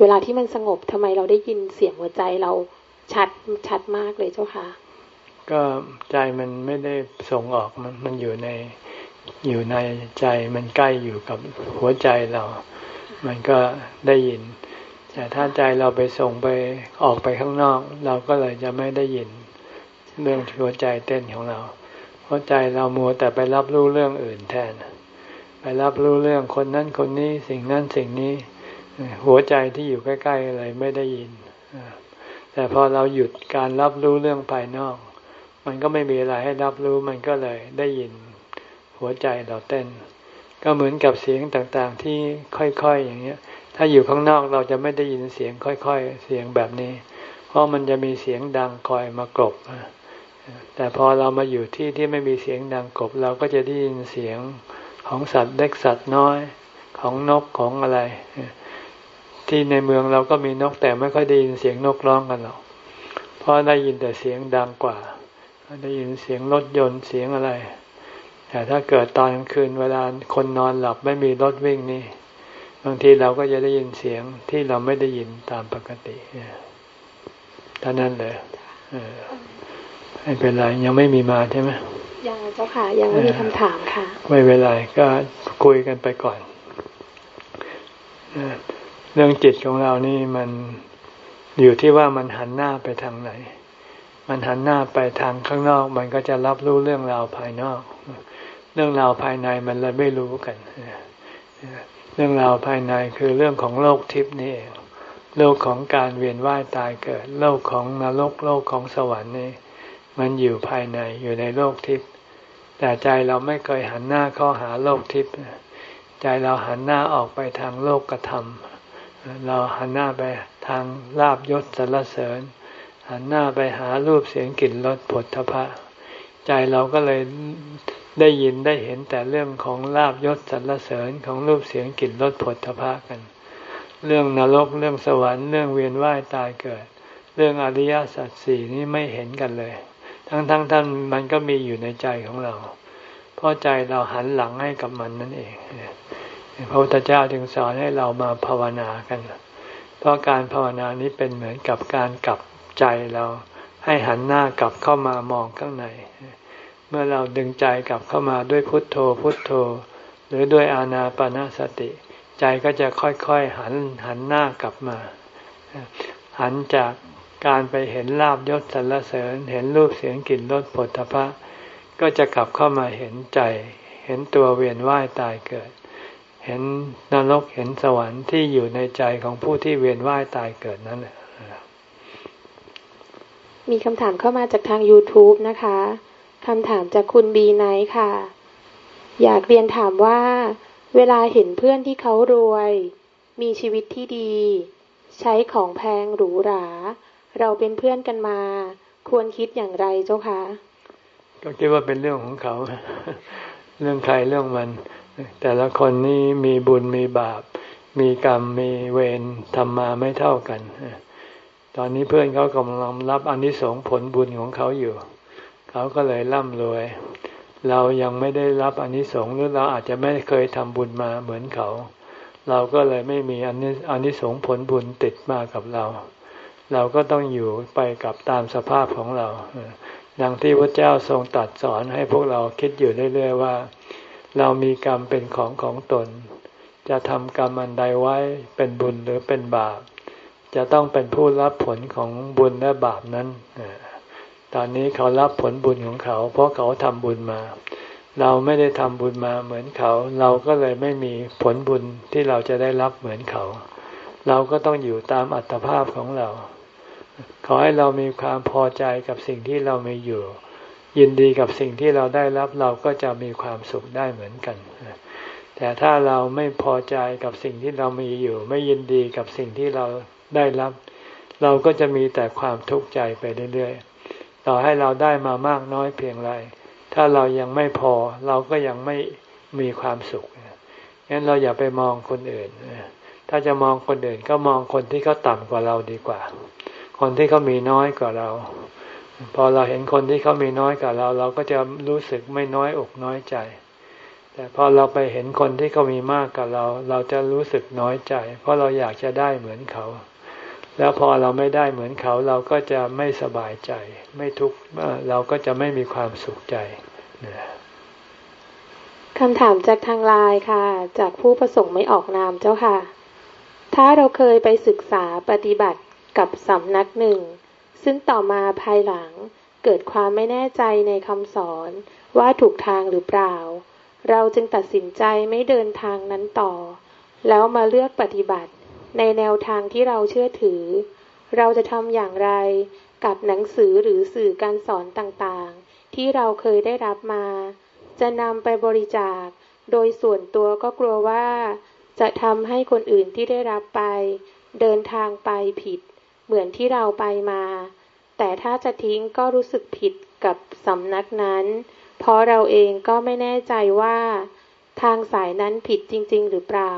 เวลาที่มันสงบทำไมเราได้ยินเสียงหัวใจเราชัดชัดมากเลยเจ้าค่ะ ก็ใจมันไม่ได้ส่งออกมันมันอยู่ในอยู่ในใจมันใกล้อยู่กับหัวใจเรา มันก็ได้ยิน แต่ถ้าใจเราไปส่งไปออกไปข้างนอก เราก็เลยจะไม่ได้ยิน เรื่องหัวใจเต้นของเรา เพราะใจเรามัวแต่ไปรับรู้เรื่องอื่นแทน ไปรับรู้เรื่องคนนั้นคนนี้สิ่งนั้นสิ่งนี้ หัวใจที่อยู่ใกล้ๆเลยไม่ได้ยิน แต่พอเราหยุดการรับรู้เรื่องภายนอก มันก็ไม่มีอะไรให้รับรู้มันก็เลยได้ยินหัวใจเราเต้น ก็เหมือนกับเสียงต่างๆที่ค่อยๆอย่างเงี้ย ถ้าอยู่ข้างนอกเราจะไม่ได้ยินเสียงค่อยๆ เสียงแบบนี้ เพราะมันจะมีเสียงดังคอยมากรบ แต่พอเรามาอยู่ที่ที่ไม่มีเสียงดังกบ เราก็จะได้ยินเสียงของสัตว์เล็กสัตว์น้อยของนกของอะไร ที่ในเมืองเราก็มีนกแต่ไม่ค่อยได้ยินเสียงนกร้องกันหรอกเพราะได้ยินแต่เสียงดังกว่า ได้ยินเสียงรถยนต์เสียงอะไร แต่ถ้าเกิดตอนกลางคืนเวลาคนนอนหลับไม่มีรถวิ่งนี่บางทีเราก็จะได้ยินเสียงที่เราไม่ได้ยินตามปกติเท่านั้นเลย ไม่เป็นไรยังไม่มีมาใช่ไหมยังเจ้าค่ะ ยังไม่มีคำถามค่ะ ไม่เป็นไรก็คุยกันไปก่อนเรื่องจิตของเรานี่มันอยู่ที่ว่ามันหันหน้าไปทางไหน มันหันหน้าไปทางข้างนอก มันก็จะรับรู้เรื่องราวภายนอก เรื่องราวภายในมันเลยไม่รู้กันเรื่องราวภายในคือเรื่องของโลกทิพย์นี่เองโลกของการเวียนว่ายตายเกิด โลกของนรกโลกของสวรรค์นี่ มันอยู่ภายในอยู่ในโลกทิพย์แต่ใจเราไม่เคยหันหน้าเข้าหาโลกทิพย์ใจเราหันหน้าออกไปทางโลกกระทำเราหันหน้าไปทางลาบยศสรรเสริญ หันหน้าไปหารูปเสียงกลิ่นรสผลทพะ ใจเราก็เลยได้ยินได้เห็นแต่เรื่องของลาบยศสรรเสริญของรูปเสียงกลิ่นรสผลทพะกัน เรื่องนรกเรื่องสวรรค์เรื่องเวียนว่ายตายเกิด เรื่องอริยสัจสี่นี้ไม่เห็นกันเลย ทั้งๆทท่านมันก็มีอยู่ในใจของเรา เพราะใจเราหันหลังให้กับมันนั่นเองพระพุทธเจ้าจึงสอนให้เรามาภาวนากัน เพราะการภาวนานี้เป็นเหมือนกับการกลับใจเราให้หันหน้ากลับเข้ามามองข้างใน เมื่อเราดึงใจกลับเข้ามาด้วยพุทโธพุทโธ หรือด้วยอานาปนาสติ ใจก็จะค่อยๆหันหันหน้ากลับมา หันจาก การไปเห็นลาบยศสรรเสริญ เห็นรูปเสียงกลิ่นรสผลพระก็จะกลับเข้ามาเห็นใจ เห็นตัวเวียนว่ายตายเกิด เห็นนรกเห็นสวรรค์ที่อยู่ในใจของผู้ที่เวียนว่ายตายเกิดนั่นแหละมีคำถามเข้ามาจากทาง YouTube นะคะคำถามจากคุณบีไนท์ค่ะ อยากเรียนถามว่า เวลาเห็นเพื่อนที่เขารวย มีชีวิตที่ดี ใช้ของแพงหรูหรา เราเป็นเพื่อนกันมา ควรคิดอย่างไรเจ้าคะก็คิดว่าเป็นเรื่องของเขา เรื่องใครเรื่องมัน แต่ละคนนี่มีบุญมีบาป มีกรรมมีเวรทำมาไม่เท่ากัน ตอนนี้เพื่อนเขากำลังรับอนนิสงส์ผลบุญของเขาอยู่ เขาก็เลยร่ำรวย เรายังไม่ได้รับอนนิสงส์หรือเราอาจจะไม่เคยทำบุญมาเหมือนเขา เราก็เลยไม่มีอนนิอนนิสงส์ผลบุญติดมากับเรา เราก็ต้องอยู่ไปกับตามสภาพของเราดังที่พระเจ้าทรงตัดสอนให้พวกเราคิดอยู่เรื่อยๆว่า เรามีกรรมเป็นของของตน จะทำกรรมอันใดไว้เป็นบุญหรือเป็นบาป จะต้องเป็นผู้รับผลของบุญและบาปนั้นตอนนี้เขารับผลบุญของเขา เพราะเขาทำบุญมา เราไม่ได้ทำบุญมาเหมือนเขา เราก็เลยไม่มีผลบุญที่เราจะได้รับเหมือนเขา เราก็ต้องอยู่ตามอัตภาพของเรา ขอให้เรามีความพอใจกับสิ่งที่เรามีอยู่ ยินดีกับสิ่งที่เราได้รับเราก็จะมีความสุขได้เหมือนกัน แต่ถ้าเราไม่พอใจกับสิ่งที่เรามีอยู่ ไม่ยินดีกับสิ่งที่เราได้รับ เราก็จะมีแต่ความทุกข์ใจไปเรื่อยๆ ต่อให้เราได้มามากน้อยเพียงไร ถ้าเรายังไม่พอเราก็ยังไม่มีความสุขงั้นเราอย่าไปมองคนอื่น ถ้าจะมองคนอื่นก็มองคนที่เขาต่ำกว่าเราดีกว่า คนที่เขามีน้อยกว่าเรา พอเราเห็นคนที่เขามีน้อยกว่าเรา เราก็จะรู้สึกไม่น้อยอกน้อยใจ แต่พอเราไปเห็นคนที่เขามีมากกว่าเรา เราจะรู้สึกน้อยใจ เพราะเราอยากจะได้เหมือนเขา แล้วพอเราไม่ได้เหมือนเขา เราก็จะไม่สบายใจ ไม่ทุกข์เราก็จะไม่มีความสุขใจคำถามจากทางไลน์ค่ะ จากผู้ประสงค์ไม่ออกนามเจ้าค่ะ ถ้าเราเคยไปศึกษาปฏิบัติ กับสำนักหนึ่ง ซึ่งต่อมาภายหลังเกิดความไม่แน่ใจในคำสอนว่าถูกทางหรือเปล่า เราจึงตัดสินใจไม่เดินทางนั้นต่อ แล้วมาเลือกปฏิบัติในแนวทางที่เราเชื่อถือ เราจะทำอย่างไรกับหนังสือหรือสื่อการสอนต่างๆ ที่เราเคยได้รับมา จะนำไปบริจาค โดยส่วนตัวก็กลัวว่า จะทำให้คนอื่นที่ได้รับไป เดินทางไปผิด เหมือนที่เราไปมา แต่ถ้าจะทิ้งก็รู้สึกผิดกับสำนักนั้น เพราะเราเองก็ไม่แน่ใจว่า ทางสายนั้นผิดจริง ๆ หรือเปล่า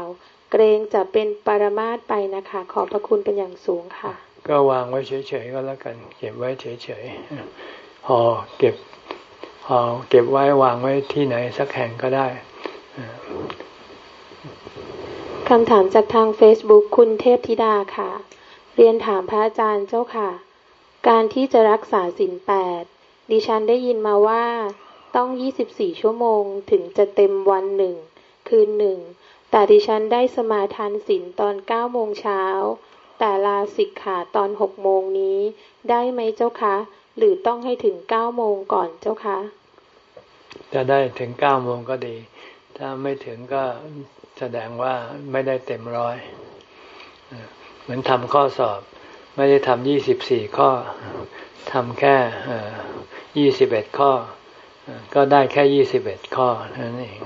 เกรงจะเป็นปรมาตไปนะคะ ขอบพระคุณเป็นอย่างสูงค่ะ ก็วางไว้เฉยๆก็แล้วกัน เก็บไว้เฉยๆพอเก็บเอาเก็บไว้วางไว้ที่ไหนสักแห่งก็ได้คำถามจากทาง Facebook คุณเทพธิดาค่ะ เรียนถามพระอาจารย์เจ้าค่ะ การที่จะรักษาสินแปดดิฉันได้ยินมาว่าต้อง 24 ชั่วโมงถึงจะเต็มวันหนึ่ง คืนหนึ่ง แต่ดิฉันได้สมาทานสินตอน 9 โมงเช้า แต่ลาสิกขาตอน 6 โมงนี้ ได้ไหมเจ้าคะ หรือต้องให้ถึง 9 โมงก่อนเจ้าคะจะได้ถึงเก้าโมงก็ดี ถ้าไม่ถึงก็แสดงว่าไม่ได้เต็มร้อย มือนทำข้อสอบ ไม่ได้ทำยี่สิบสี่ข้อทำแค่ยี่สิบเอ็ดข้อ ก็ได้แค่ยี่สิบเอ็ดข้อนั่นเอง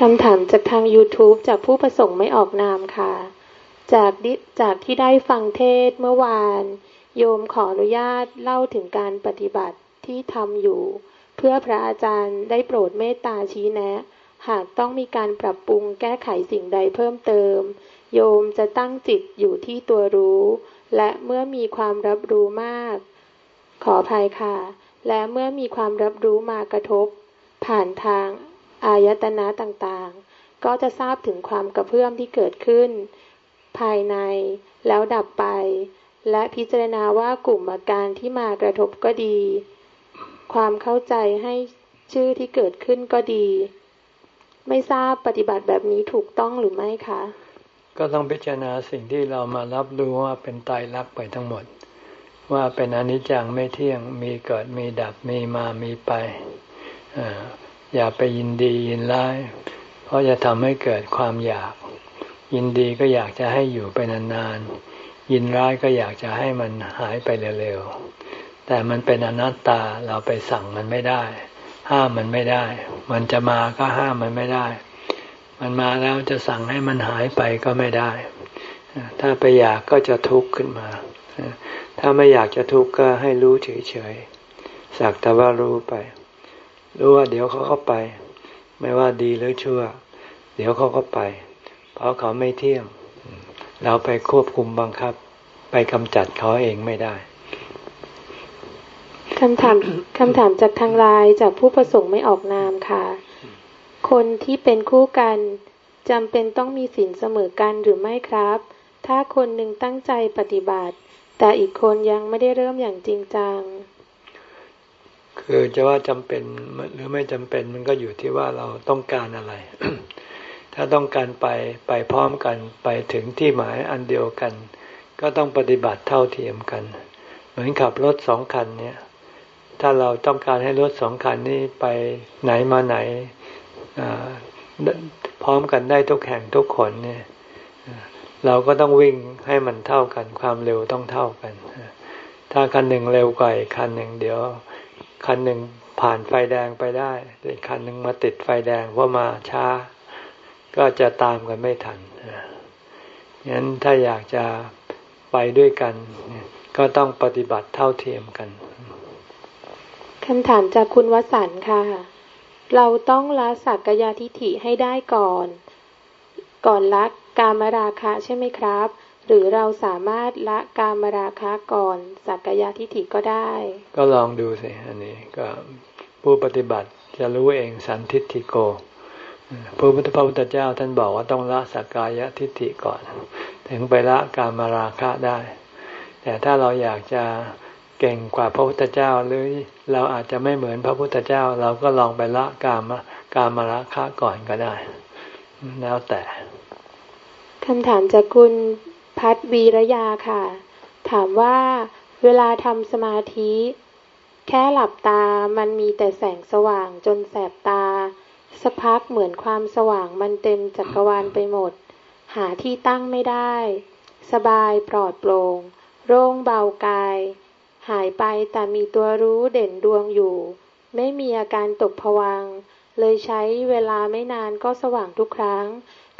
คำถามจากทาง YouTube จากผู้ประสงค์ไม่ออกนามค่ะ จากจากที่ได้ฟังเทศเมื่อวาน โยมขออนุญาตเล่าถึงการปฏิบัติที่ทำอยู่ เพื่อพระอาจารย์ได้โปรดเมตตาชี้แนะ หากต้องมีการปรับปรุงแก้ไขสิ่งใดเพิ่มเติม โยมจะตั้งจิตอยู่ที่ตัวรู้ และเมื่อมีความรับรู้มาก ขออภัยค่ะ และเมื่อมีความรับรู้มากระทบ ผ่านทางอายตนะต่างๆ ก็จะทราบถึงความกระเพื่อมที่เกิดขึ้น ภายในแล้วดับไป และพิจารณาว่ากลุ่มอาการที่มากระทบก็ดี ความเข้าใจให้ชื่อที่เกิดขึ้นก็ดี ไม่ทราบปฏิบัติแบบนี้ถูกต้องหรือไม่คะ ก็ต้องพิจารณาสิ่งที่เรามารับรู้ว่าเป็นตายรักไปทั้งหมด ว่าเป็นอนิจจังไม่เที่ยงมีเกิดมีดับมีมามีไปออย่าไปยินดียินร้าย เพราะจะทำให้เกิดความอยาก ยินดีก็อยากจะให้อยู่ไปนานๆยินร้ายก็อยากจะให้มันหายไปเร็วๆแต่มันเป็นอนัตตาเราไปสั่งมันไม่ได้ ห้ามมันไม่ได้ มันจะมาก็ห้ามมันไม่ได้ มันมาแล้วจะสั่งให้มันหายไปก็ไม่ได้ ถ้าไปอยากก็จะทุกข์ขึ้นมา ถ้าไม่อยากจะทุกข์ก็ให้รู้เฉยๆ สักแต่ว่ารู้ไป รู้ว่าเดี๋ยวเขาก็ไป ไม่ว่าดีหรือชั่ว เดี๋ยวเขาก็ไป เพราะเขาไม่เที่ยง เราไปควบคุมบังคับ ไปกำจัดเขาเองไม่ได้ คำถามคำถามจากทางไลน์จากผู้ประสงค์ไม่ออกนามค่ะ คนที่เป็นคู่กันจำเป็นต้องมีศีลเสมอกันหรือไม่ครับ ถ้าคนหนึ่งตั้งใจปฏิบัติ แต่อีกคนยังไม่ได้เริ่มอย่างจริงจัง คือจะว่าจำเป็นหรือไม่จำเป็นมันก็อยู่ที่ว่าเราต้องการอะไร ถ้าต้องการไปไปพร้อมกันไปถึงที่หมายอันเดียวกัน ก็ต้องปฏิบัติเท่าเทียมกัน เหมือนขับรถสองคันเนี่ย ถ้าเราต้องการให้รถสองคันนี้ไปไหนมาไหนพร้อมกันได้ทุกแห่งทุกคนเนี่ยเราก็ต้องวิ่งให้มันเท่ากันความเร็วต้องเท่ากัน ถ้าคันหนึ่งเร็วกว่าอีกคันหนึ่งเดี๋ยว คันหนึ่งผ่านไฟแดงไปได้อีกคันหนึ่งมาติดไฟแดงเพราะมาช้า ก็จะตามกันไม่ทันงั้นถ้าอยากจะไปด้วยกัน ก็ต้องปฏิบัติเท่าเทียมกัน คำถามจากคุณวสันค่ะ เราต้องละสักกายทิฐิให้ได้ก่อน ก่อนละกามราคะใช่ไหมครับ หรือเราสามารถละกามราคะก่อนสักกายทิฏฐิก็ได้ ก็ลองดูสิอันนี้ก็ผู้ปฏิบัติจะรู้เองสันทิฏฐิโกพระพุทธพระพุทธเจ้าท่านบอกว่าต้องละสักกายทิฏฐิก่อน ถึงไปละกามราคะได้ แต่ถ้าเราอยากจะ เก่งกว่าพระพุทธเจ้าหรือเราอาจจะไม่เหมือนพระพุทธเจ้า เราก็ลองไปละกามกามราคะก่อนก็ได้ แล้วแต่คำถามจากคุณพัฒวีรยาค่ะ ถามว่าเวลาทำสมาธิ แค่หลับตามันมีแต่แสงสว่างจนแสบตาสักพักเหมือนความสว่างมันเต็มจักรวาลไปหมด หาที่ตั้งไม่ได้ สบายปลอดโปร่งโล่งเบากาย หายไปแต่มีตัวรู้เด่นดวงอยู่ ไม่มีอาการตกผวัง เลยใช้เวลาไม่นานก็สว่างทุกครั้ง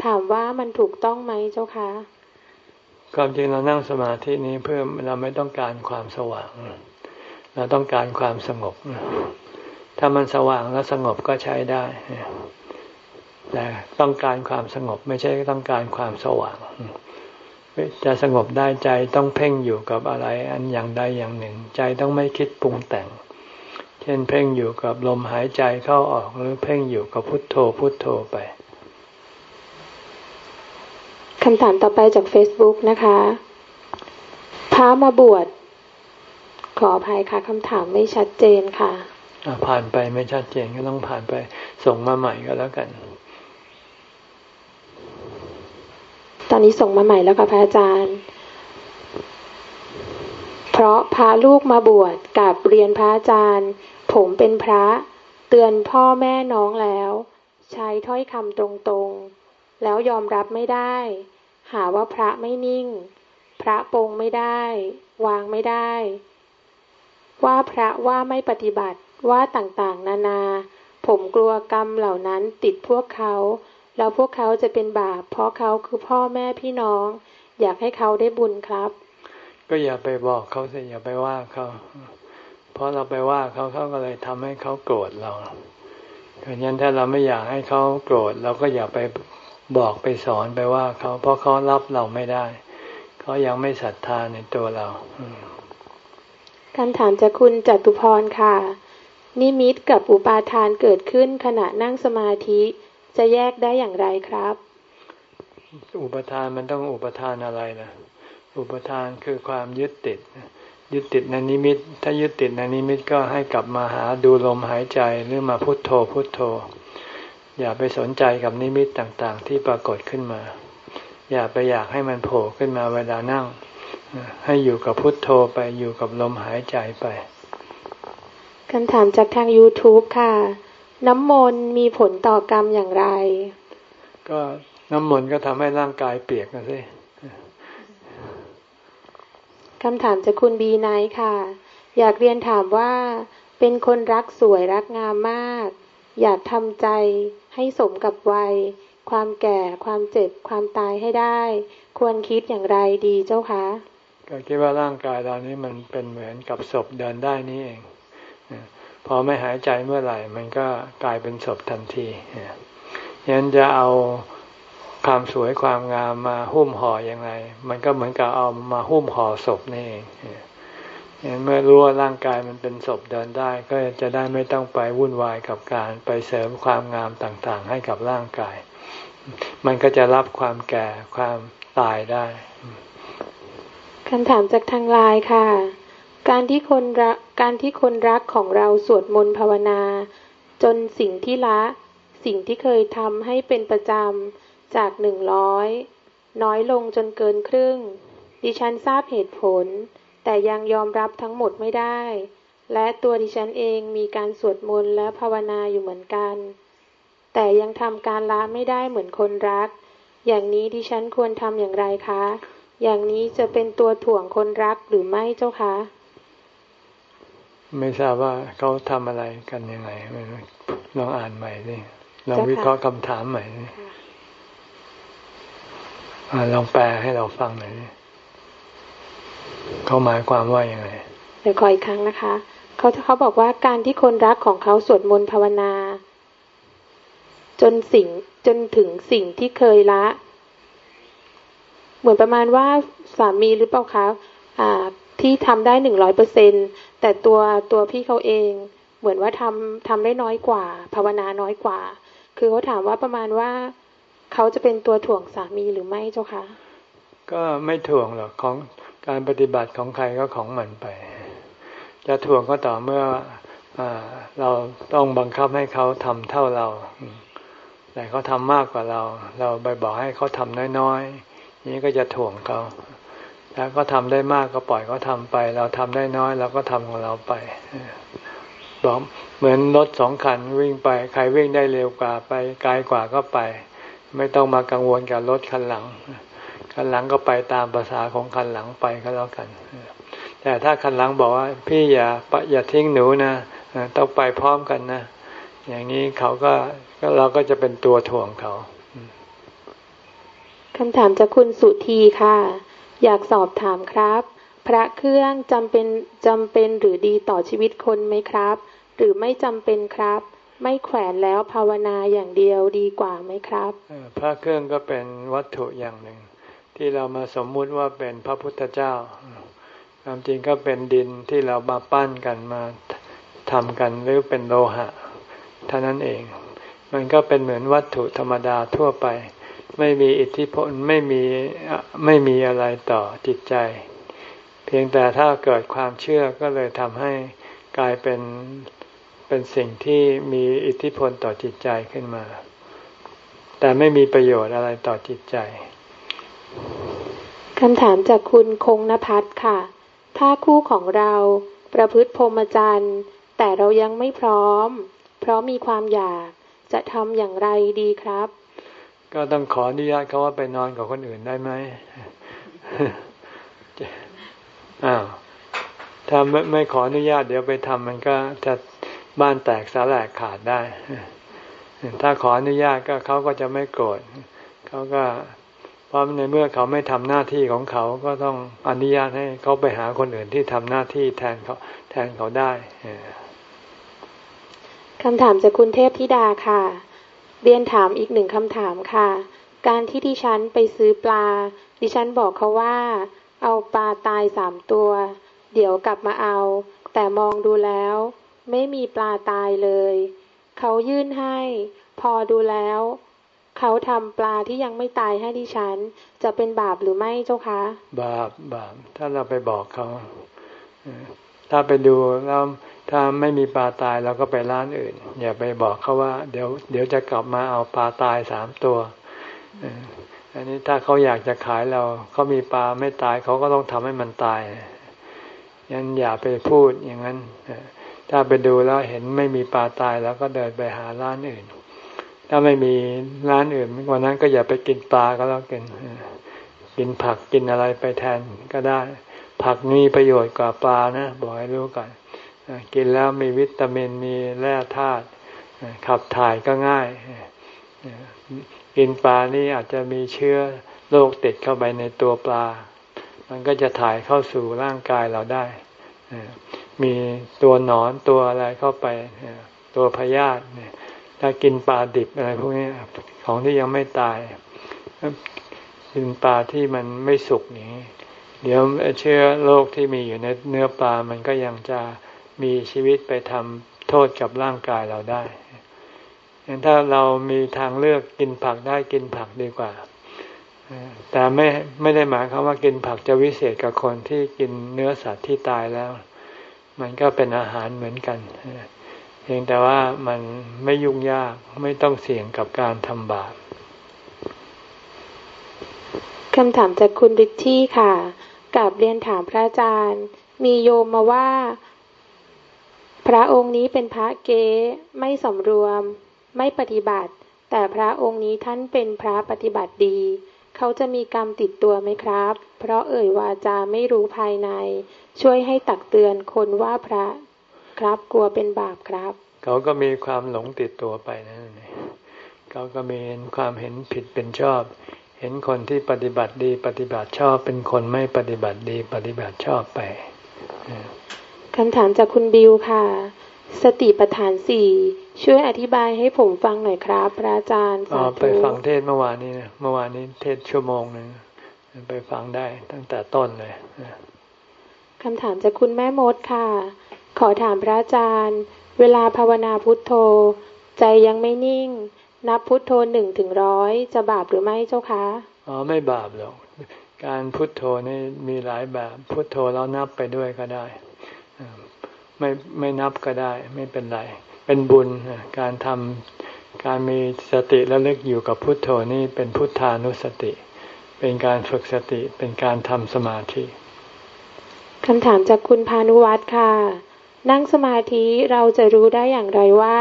ถามว่ามันถูกต้องไหมเจ้าคะความจริงเรานั่งสมาธินี้เพื่อเราไม่ต้องการความสว่าง เราต้องการความสงบ ถ้ามันสว่างแล้วสงบก็ใช้ได้ แต่ต้องการความสงบไม่ใช่ต้องการความสว่าง จะสงบได้ใจต้องเพ่งอยู่กับอะไร อันอย่างใดอย่างหนึ่ง ใจต้องไม่คิดปรุงแต่ง เช่นเพ่งอยู่กับลมหายใจเข้าออกหรือเพ่งอยู่กับพุทโธพุทโธไปคำถามต่อไปจาก Facebook นะคะพามาบวช ขออภัยค่ะคำถามไม่ชัดเจนค่ะ ผ่านไปไม่ชัดเจนก็ต้องผ่านไปส่งมาใหม่ก็แล้วกัน ตอนนี้ส่งมาใหม่แล้วค่ะพระอาจารย์ เพราะพาลูกมาบวชกับเรียนพระอาจารย์ ผมเป็นพระเตือนพ่อแม่น้องแล้ว ใช้ถ้อยคำตรงๆ แล้วยอมรับไม่ได้ หาว่าพระไม่นิ่ง พระปงไม่ได้ วางไม่ได้ ว่าพระว่าไม่ปฏิบัติว่าต่างๆ นานา ผมกลัวกรรมเหล่านั้นติดพวกเขา แล้วพวกเขาจะเป็นบาป เพราะเขาคือพ่อแม่พี่น้อง อยากให้เขาได้บุญครับ ก็อย่าไปบอกเขาสิอย่าไปว่าเขาเพราะเราไปว่าเขาเขาก็เลยทำให้เขาโกรธเราเพราะฉะนั้นถ้าเราไม่อยากให้เขาโกรธเราก็อย่าไปบอกไปสอนไปว่าเขาเพราะเขารับเราไม่ได้เขายังไม่ศรัทธาในตัวเราคำถามจากคุณจตุพรค่ะ นิมิตกับอุปาทานเกิดขึ้นขณะนั่งสมาธิ จะแยกได้อย่างไรครับ อุปทานมันต้องอุปทานอะไรนะอุปทานคือความยึดติด ยึดติดในนิมิต ถ้ายึดติดในนิมิตก็ให้กลับมาหาดูลมหายใจหรือมาพุทโธพุทโธ อย่าไปสนใจกับนิมิตต่างๆ ที่ปรากฏขึ้นมา อย่าไปอยากให้มันโผล่ขึ้นมาเวลานั่ง ให้อยู่กับพุทโธไปอยู่กับลมหายใจไปคำถามจากทาง YouTube ค่ะ น้ำมนต์มีผลต่อกรรมอย่างไร ก็น้ำมนต์ก็ทำให้ร่างกายเปียกนะสิคำถามจากคุณบีไนค่ะ อยากเรียนถามว่า เป็นคนรักสวยรักงามมาก อยากทำใจให้สมกับวัย ความแก่ความเจ็บความตายให้ได้ ควรคิดอย่างไรดีเจ้าคะ ก็คิดว่าร่างกายเรานี้มันเป็นเหมือนกับศพเดินได้นี่เอง พอไม่หายใจเมื่อไหร่ มันก็กลายเป็นศพทันทียันจะเอาความสวยความงามมาหุ้มห่ออยังไง มันก็เหมือนกับเอามาหุ้มห่อศพนี่เองยันเมื่อรู้ว่าร่างกายมันเป็นศพเดินได้ ก็จะได้ไม่ต้องไปวุ่นวายกับการไปเสริมความงามต่างๆ ให้กับร่างกาย มันก็จะรับความแก่ความตายได้คำถามจากทางไลน์ค่ะ การที่คนรักการที่คนรักของเราสวดมนต์ภาวนา จนสิ่งที่ละ สิ่งที่เคยทำให้เป็นประจำจากหนึ่งร้อยน้อยลงจนเกินครึ่ง ดิฉันทราบเหตุผล แต่ยังยอมรับทั้งหมดไม่ได้ และตัวดิฉันเองมีการสวดมนต์และภาวนาอยู่เหมือนกัน แต่ยังทำการละไม่ได้เหมือนคนรัก อย่างนี้ดิฉันควรทำอย่างไรคะ อย่างนี้จะเป็นตัวถ่วงคนรักหรือไม่เจ้าคะ ไม่ทราบว่าเขาทำอะไรกันยังไงลองอ่านใหม่สิลองวิเคราะห์คำถามใหม่ลองแปลให้เราฟังหน่อยเขาหมายความว่ายังไงเดี๋ยวขออีกครั้งนะคะ เขาเขาบอกว่าการที่คนรักของเขาสวดมนต์ภาวนา จนสิ่งจนถึงสิ่งที่เคยละ เหมือนประมาณว่าสามีหรือเปล่าคะอ่า ที่ทำได้หนึ่งร้อยเปอร์เซ็นแต่ตัวตัวพี่เขาเอง เหมือนว่าทำทำได้น้อยกว่า ภาวนาน้อยกว่า คือเขาถามว่าประมาณว่าเขาจะเป็นตัวถ่วงสามีหรือไม่เจ้าคะก็ไม่ถ่วงหรอกของการปฏิบัติของใครก็ของมันไป จะถ่วงก็ต่อเมื่ออเราต้องบังคับให้เขาทำเท่าเรา แต่เขาทำมากกว่าเรา เราไปบอกให้เขาทำน้อยๆนี้ก็จะถ่วงเขา ถ้าเขาทำได้มากก็ปล่อยเขาทาไป เราทำได้น้อยเราก็ทำของเราไปบอกเหมือนรถสองคันวิ่งไป ใครวิ่งได้เร็วกว่าไปไกลกว่าก็ไป ไม่ต้องมากังวลกับรถคันหลัง คันหลังก็ไปตามภาษาของคันหลังไปก็แล้วกัน แต่ถ้าคันหลังบอกว่า พี่อย่าอย่าทิ้งหนูนะต้องไปพร้อมกันนะอย่างนี้เขาก็เราก็จะเป็นตัวถ่วงเขาคำถามจากคุณสุธีค่ะ อยากสอบถามครับ พระเครื่องจำเป็นจำเป็นหรือดีต่อชีวิตคนไหมครับ หรือไม่จำเป็นครับ ไม่แขวนแล้วภาวนาอย่างเดียวดีกว่าไหมครับพระเครื่องก็เป็นวัตถุอย่างหนึ่ง ที่เรามาสมมุติว่าเป็นพระพุทธเจ้าความจริงก็เป็นดินที่เรามาปั้นกันมาทำกันหรือเป็นโลหะเท่านั้นเอง มันก็เป็นเหมือนวัตถุธรรมดาทั่วไป ไม่มีอิทธิพลไม่มีไม่มีอะไรต่อจิตใจ เพียงแต่ถ้าเกิดความเชื่อก็เลยทำให้กลายเป็นเป็นสิ่งที่มีอิทธิพลต่อจิตใจขึ้นมา แต่ไม่มีประโยชน์อะไรต่อจิตใจคำถามจากคุณคงนภัทรค่ะ ถ้าคู่ของเราประพฤติพรหมจรรย์แต่เรายังไม่พร้อม เพราะมีความอยากจะทำอย่างไรดีครับ ก็ต้องขออนุญาตเขาว่าไปนอนกับคนอื่นได้ไหมอ้าวถ้าไม่ไม่ขออนุญาตเดี๋ยวไปทำมันก็จะบ้านแตกสาแหลกขาดได้ ถ้าขออนุญาตก็เขาก็จะไม่โกรธเขาก็เพราะในเมื่อเขาไม่ทำหน้าที่ของเขาก็ต้องอนุญาตให้เขาไปหาคนอื่นที่ทำหน้าที่แทนเขาแทนเขาได้คำถามจากคุณเทพธิดาค่ะ เรียนถามอีกหนึ่งคำถามค่ะ การที่ดิฉันไปซื้อปลา ดิฉันบอกเขาว่า เอาปลาตายสามตัว เดี๋ยวกลับมาเอา แต่มองดูแล้ว ไม่มีปลาตายเลย เขายื่นให้ พอดูแล้ว เขาทำปลาที่ยังไม่ตายให้ดิฉัน จะเป็นบาปหรือไม่เจ้าคะ บาปบาปถ้าเราไปบอกเขา ถ้าไปดูแล้วถ้าไม่มีปลาตายเราก็ไปร้านอื่น อย่าไปบอกเขาว่า เดี๋ยวเดี๋ยวจะกลับมาเอาปลาตายสามตัวอันนี้ถ้าเขาอยากจะขายเราเขามีปลาไม่ตายเขาก็ต้องทำให้มันตายยันอย่าไปพูดอย่างนั้นถ้าไปดูแล้วเห็นไม่มีปลาตายแล้วก็เดินไปหาร้านอื่น ถ้าไม่มีร้านอื่นวันนั้นก็อย่าไปกินปลาก็แล้วกันกินผักกินอะไรไปแทนก็ได้ ผักมีประโยชน์กว่าปลานะบอกให้รู้ก่อนกินแล้วมีวิตามินมีแร่ธาตุขับถ่ายก็ง่ายกินปลานี่อาจจะมีเชื้อโรคติดเข้าไปในตัวปลา มันก็จะถ่ายเข้าสู่ร่างกายเราได้ มีตัวหนอนตัวอะไรเข้าไป ตัวพยาธิถ้ากินปลาดิบอะไรพวกนี้ของที่ยังไม่ตาย กินปลาที่มันไม่สุกนี้ เดี๋ยวเชื้อโรคที่มีอยู่ในเนื้อปลา มันก็ยังจะมีชีวิตไปทำโทษกับร่างกายเราได้งถ้าเรามีทางเลือกกินผักได้กินผักดีกว่า แต่ไม่ไม่ได้หมายความว่ากินผักจะวิเศษกับคนที่กินเนื้อสัตว์ที่ตายแล้ว มันก็เป็นอาหารเหมือนกัน เพียงแต่ว่ามันไม่ยุ่งยากไม่ต้องเสี่ยงกับการทำบาปคำถามจากคุณดิชี่ค่ะ กับเรียนถามพระอาจารย์ มีโยมมาว่า พระองค์นี้เป็นพระเก๊ไม่สมรวม ไม่ปฏิบัติ แต่พระองค์นี้ท่านเป็นพระปฏิบัติดี เขาจะมีกรรมติดตัวไหมครับ เพราะเอ่ยวาจาไม่รู้ภายใน ช่วยให้ตักเตือนคนว่าพระครับกลัวเป็นบาปครับ เขาก็มีความหลงติดตัวไปนั่นเองเขาก็มีความเห็นผิดเป็นชอบ ห็นคนที่ปฏิบัติดีปฏิบัติชอบเป็นคนไม่ปฏิบัติดีปฏิบัติชอบไปคำถามจากคุณบิวค่ะ สติปัฏฐานสี่ช่วยอธิบายให้ผมฟังหน่อยครับ พระอาจารย์อ๋อไปฟังเทศเมื่อวานนี้นะเมื่อวานนี้เทศชั่วโมงหนึ่งไปฟังได้ตั้งแต่ต้นเลยคำถามจากคุณแม่มดค่ะ ขอถามพระอาจารย์ เวลาภาวนาพุทโธ ใจยังไม่นิ่ง นับพุทโธหนึ่งถึงร้อยจะบาปหรือไม่เจ้าคะอ๋อไม่บาปหรอกการพุทโธนี่มีหลายแบบพุทโธแล้วนับไปด้วยก็ได้ไม่ไม่นับก็ได้ ไม่เป็นไร เป็นบุญการทำการมีสติและเลึกอยู่กับพุทโธนี่เป็นพุทธานุสติ เป็นการฝึกสติเป็นการทำสมาธิคำถามจากคุณพานุวัตรค่ะ นั่งสมาธิเราจะรู้ได้อย่างไรว่า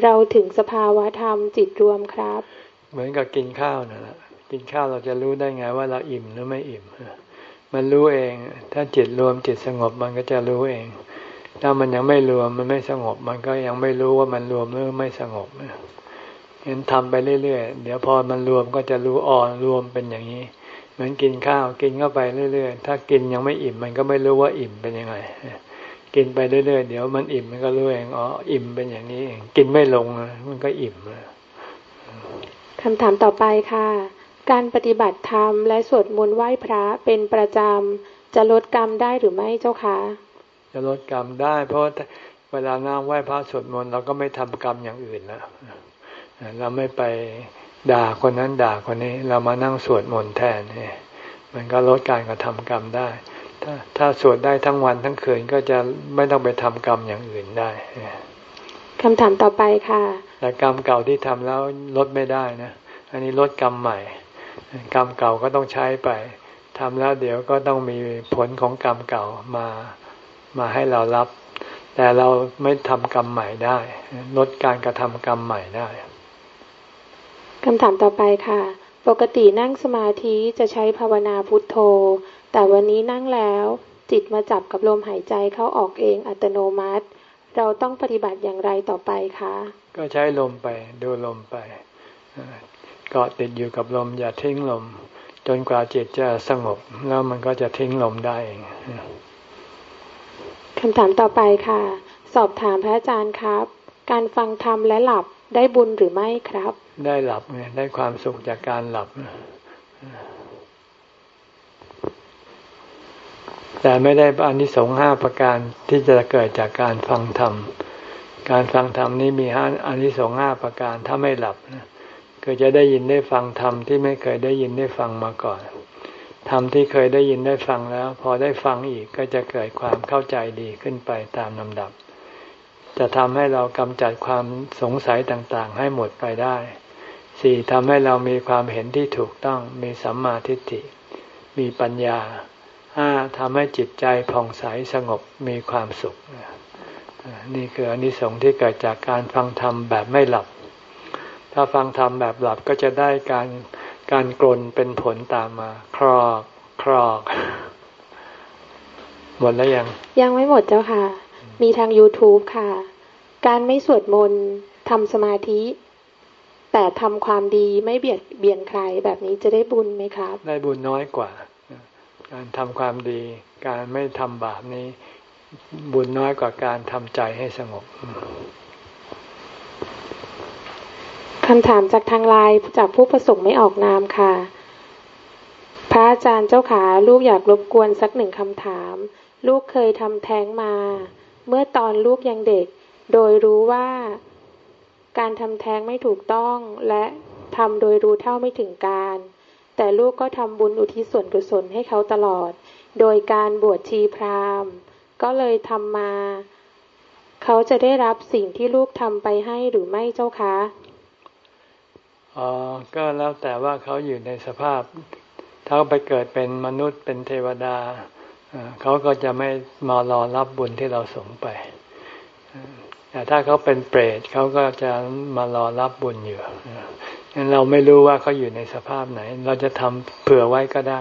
เราถึงสภาวะธรรมจิตรวมครับ เหมือนกับกินข้าวนั่นแหละกินข้าวเราจะรู้ได้ไงว่าเราอิ่มหรือไม่อิ่ม มันรู้เอง ถ้าจิตรวมจิตสงบมันก็จะรู้เอง ถ้ามันยังไม่รวมมันไม่สงบ มันก็ยังไม่รู้ว่ามันรวมหรือไม่สงบเห็นทำไปเรื่อยๆ เดี๋ยวพอมันรวมก็จะรู้อ่อนรวมเป็นอย่างนี้ เหมือนกินข้าวกินเข้าไปเรื่อยๆ ถ้ากินยังไม่อิ่มมันก็ไม่รู้ว่าอิ่มเป็นยังไง กินไปเรื่อยๆเดี๋ยวมันอิ่มมันก็รู้เองอ๋ออิ่มเป็นอย่างนี้เองกินไม่ลงมันก็อิ่มคำถามต่อไปค่ะ การปฏิบัติธรรมและสวดมนต์ไหว้พระเป็นประจำจะลดกรรมได้หรือไม่เจ้าคะจะลดกรรมได้ เพราะเวลานั่งไหว้พระสวดมนต์เราก็ไม่ทำกรรมอย่างอื่นแล้วเราไม่ไปด่าคนนั้นด่าคนนี้ เรามานั่งสวดมนต์แทนเนี่ยมันก็ลดการกระทำกรรมได้ ถ้าถ้าสวดได้ทั้งวันทั้งคืนก็จะไม่ต้องไปทำกรรมอย่างอื่นได้คำถามต่อไปค่ะ แต่กรรมเก่าที่ทำแล้วลดไม่ได้นะ อันนี้ลดกรรมใหม่ กรรมเก่าก็ต้องใช้ไปทำแล้วเดี๋ยวก็ต้องมีผลของกรรมเก่ามามาให้เรารับ แต่เราไม่ทำกรรมใหม่ได้ ลดการกระทำกรรมใหม่ได้คำถามต่อไปค่ะ ปกตินั่งสมาธิจะใช้ภาวนาพุทโธ แต่วันนี้นั่งแล้ว จิตมาจับกับลมหายใจเข้าออกเองอัตโนมัติ เราต้องปฏิบัติอย่างไรต่อไปคะ ก็ใช้ลมไปดูลมไปเกาะติดอยู่กับลมอย่าทิ้งลม จนกว่าจิตจะสงบ แล้วมันก็จะทิ้งลมได้เองคำถามต่อไปค่ะ สอบถามพระอาจารย์ครับ การฟังธรรมและหลับได้บุญหรือไม่ครับ ได้หลับไงได้ความสุขจากการหลับ แต่ไม่ได้อานิสงส์ห้าประการที่จะเกิดจากการฟังธรรม การฟังธรรมนี้มีอานิสงส์ห้าประการถ้าไม่หลับนะคือจะได้ยินได้ฟังธรรมที่ไม่เคยได้ยินได้ฟังมาก่อนธรรมที่เคยได้ยินได้ฟังแล้ว พอได้ฟังอีกก็จะเกิดความเข้าใจดีขึ้นไปตามลำดับ จะทำให้เรากำจัดความสงสัยต่างๆ ให้หมดไปได้สี่ทำให้เรามีความเห็นที่ถูกต้องมีสัมมาทิฏฐิ มีปัญญา ห้าทำให้จิตใจผ่องใสสงบมีความสุข นี่คืออนิสงส์ที่เกิดจากการฟังธรรมแบบไม่หลับ ถ้าฟังธรรมแบบหลับก็จะได้การการกลนเป็นผลตามมา ครอกครอกหมดแล้วยัง ยังไม่หมดเจ้าค่ะ มีทาง YouTube ค่ะ การไม่สวดมนต์ทำสมาธิ แต่ทำความดีไม่เบียดเบียนใครแบบนี้จะได้บุญไหมครับ ได้บุญน้อยกว่า การทำความดี การไม่ทำบาปนี้ บุญน้อยกว่าการทำใจให้สงบคำถามจากทางไลน์จากผู้ประสงค์ไม่ออกนามค่ะ พระอาจารย์เจ้าขาลูกอยากรบกวนสักหนึ่งคำถาม ลูกเคยทำแท้งมา เมื่อตอนลูกยังเด็ก โดยรู้ว่าการทำแท้งไม่ถูกต้องและทำโดยรู้เท่าไม่ถึงการ แต่ลูกก็ทำบุญอุทิศส่วนกุศลให้เขาตลอด โดยการบวชชีพราหมณ์ ก็เลยทำมา เขาจะได้รับสิ่งที่ลูกทำไปให้หรือไม่เจ้าคะอ๋อก็แล้วแต่ว่าเขาอยู่ในสภาพ ถ้าไปเกิดเป็นมนุษย์เป็นเทวดา เขาก็จะไม่มารอรับบุญที่เราส่งไป แต่ถ้าเขาเป็นเปรตเขาก็จะมารอรับบุญอยู่ งั้นเราไม่รู้ว่าเขาอยู่ในสภาพไหน เราจะทำเผื่อไว้ก็ได้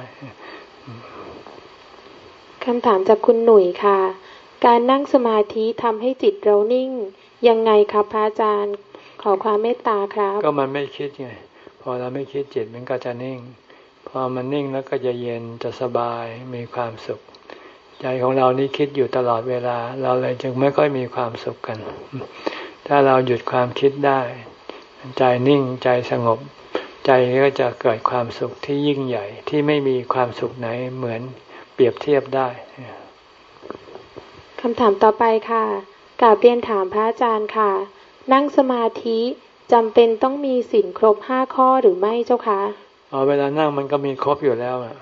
คำถามจากคุณหนุ่ยค่ะ การนั่งสมาธิทำให้จิตเรานิ่ง ยังไงครับพระอาจารย์ขอความเมตตาครับ ก็มันไม่คิดไงพอเราไม่คิดจิตมันก็จะนิ่ง พอมันนิ่งแล้วก็จะเย็นจะสบายมีความสุข ใจของเรานี่คิดอยู่ตลอดเวลา เราเลยจึงไม่ค่อยมีความสุขกัน ถ้าเราหยุดความคิดได้ ใจนิ่งใจสงบ ใจก็จะเกิดความสุขที่ยิ่งใหญ่ที่ไม่มีความสุขไหนเหมือนเปรียบเทียบได้คำถามต่อไปค่ะกาบเรียนถามพระอาจารย์ค่ะ นั่งสมาธิจำเป็นต้องมีศีลครบห้าข้อหรือไม่เจ้าคะอ๋อเวลานั่งมันก็มีครบอยู่แล้วอะ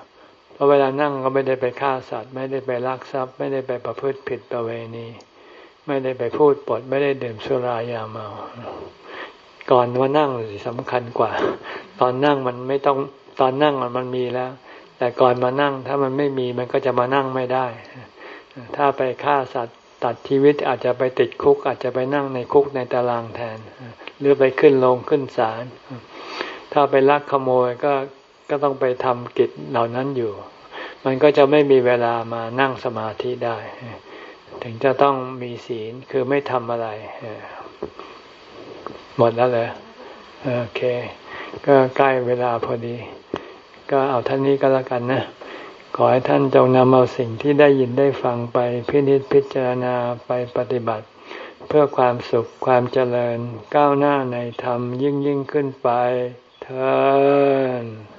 เพราะเวลานั่งก็ไม่ได้ไปฆ่าสัตว์ ไม่ได้ไปลักทรัพย์ ไม่ได้ไปประพฤติผิดประเวณี ไม่ได้ไปพูดปด ไม่ได้ดื่มสุรายาเมา ก่อนว่านั่งสำคัญกว่า ตอนนั่งมันไม่ต้องตอนนั่งมันมีแล้ว แต่ก่อนมานั่งถ้ามันไม่มีมันก็จะมานั่งไม่ได้ ถ้าไปฆ่าสัตว์ตัดชีวิตอาจจะไปติดคุก อาจจะไปนั่งในคุกในตารางแทน หรือไปขึ้นลงขึ้นศาลถ้าไปลักขโมยก็ก็ต้องไปทำกิจเหล่านั้นอยู่ มันก็จะไม่มีเวลามานั่งสมาธิได้ ถึงจะต้องมีศีลคือไม่ทำอะไร หมดแล้วเลยโอเค ก็ใกล้เวลาพอดี ก็เอาท่านนี้ก็แล้วกันนะ ขอให้ท่านจงนำเอาสิ่งที่ได้ยินได้ฟังไปพินิจพิจารณาไปปฏิบัติ เพื่อความสุขความเจริญก้าวหน้าในธรรมยิ่งยิ่งขึ้นไปเธอ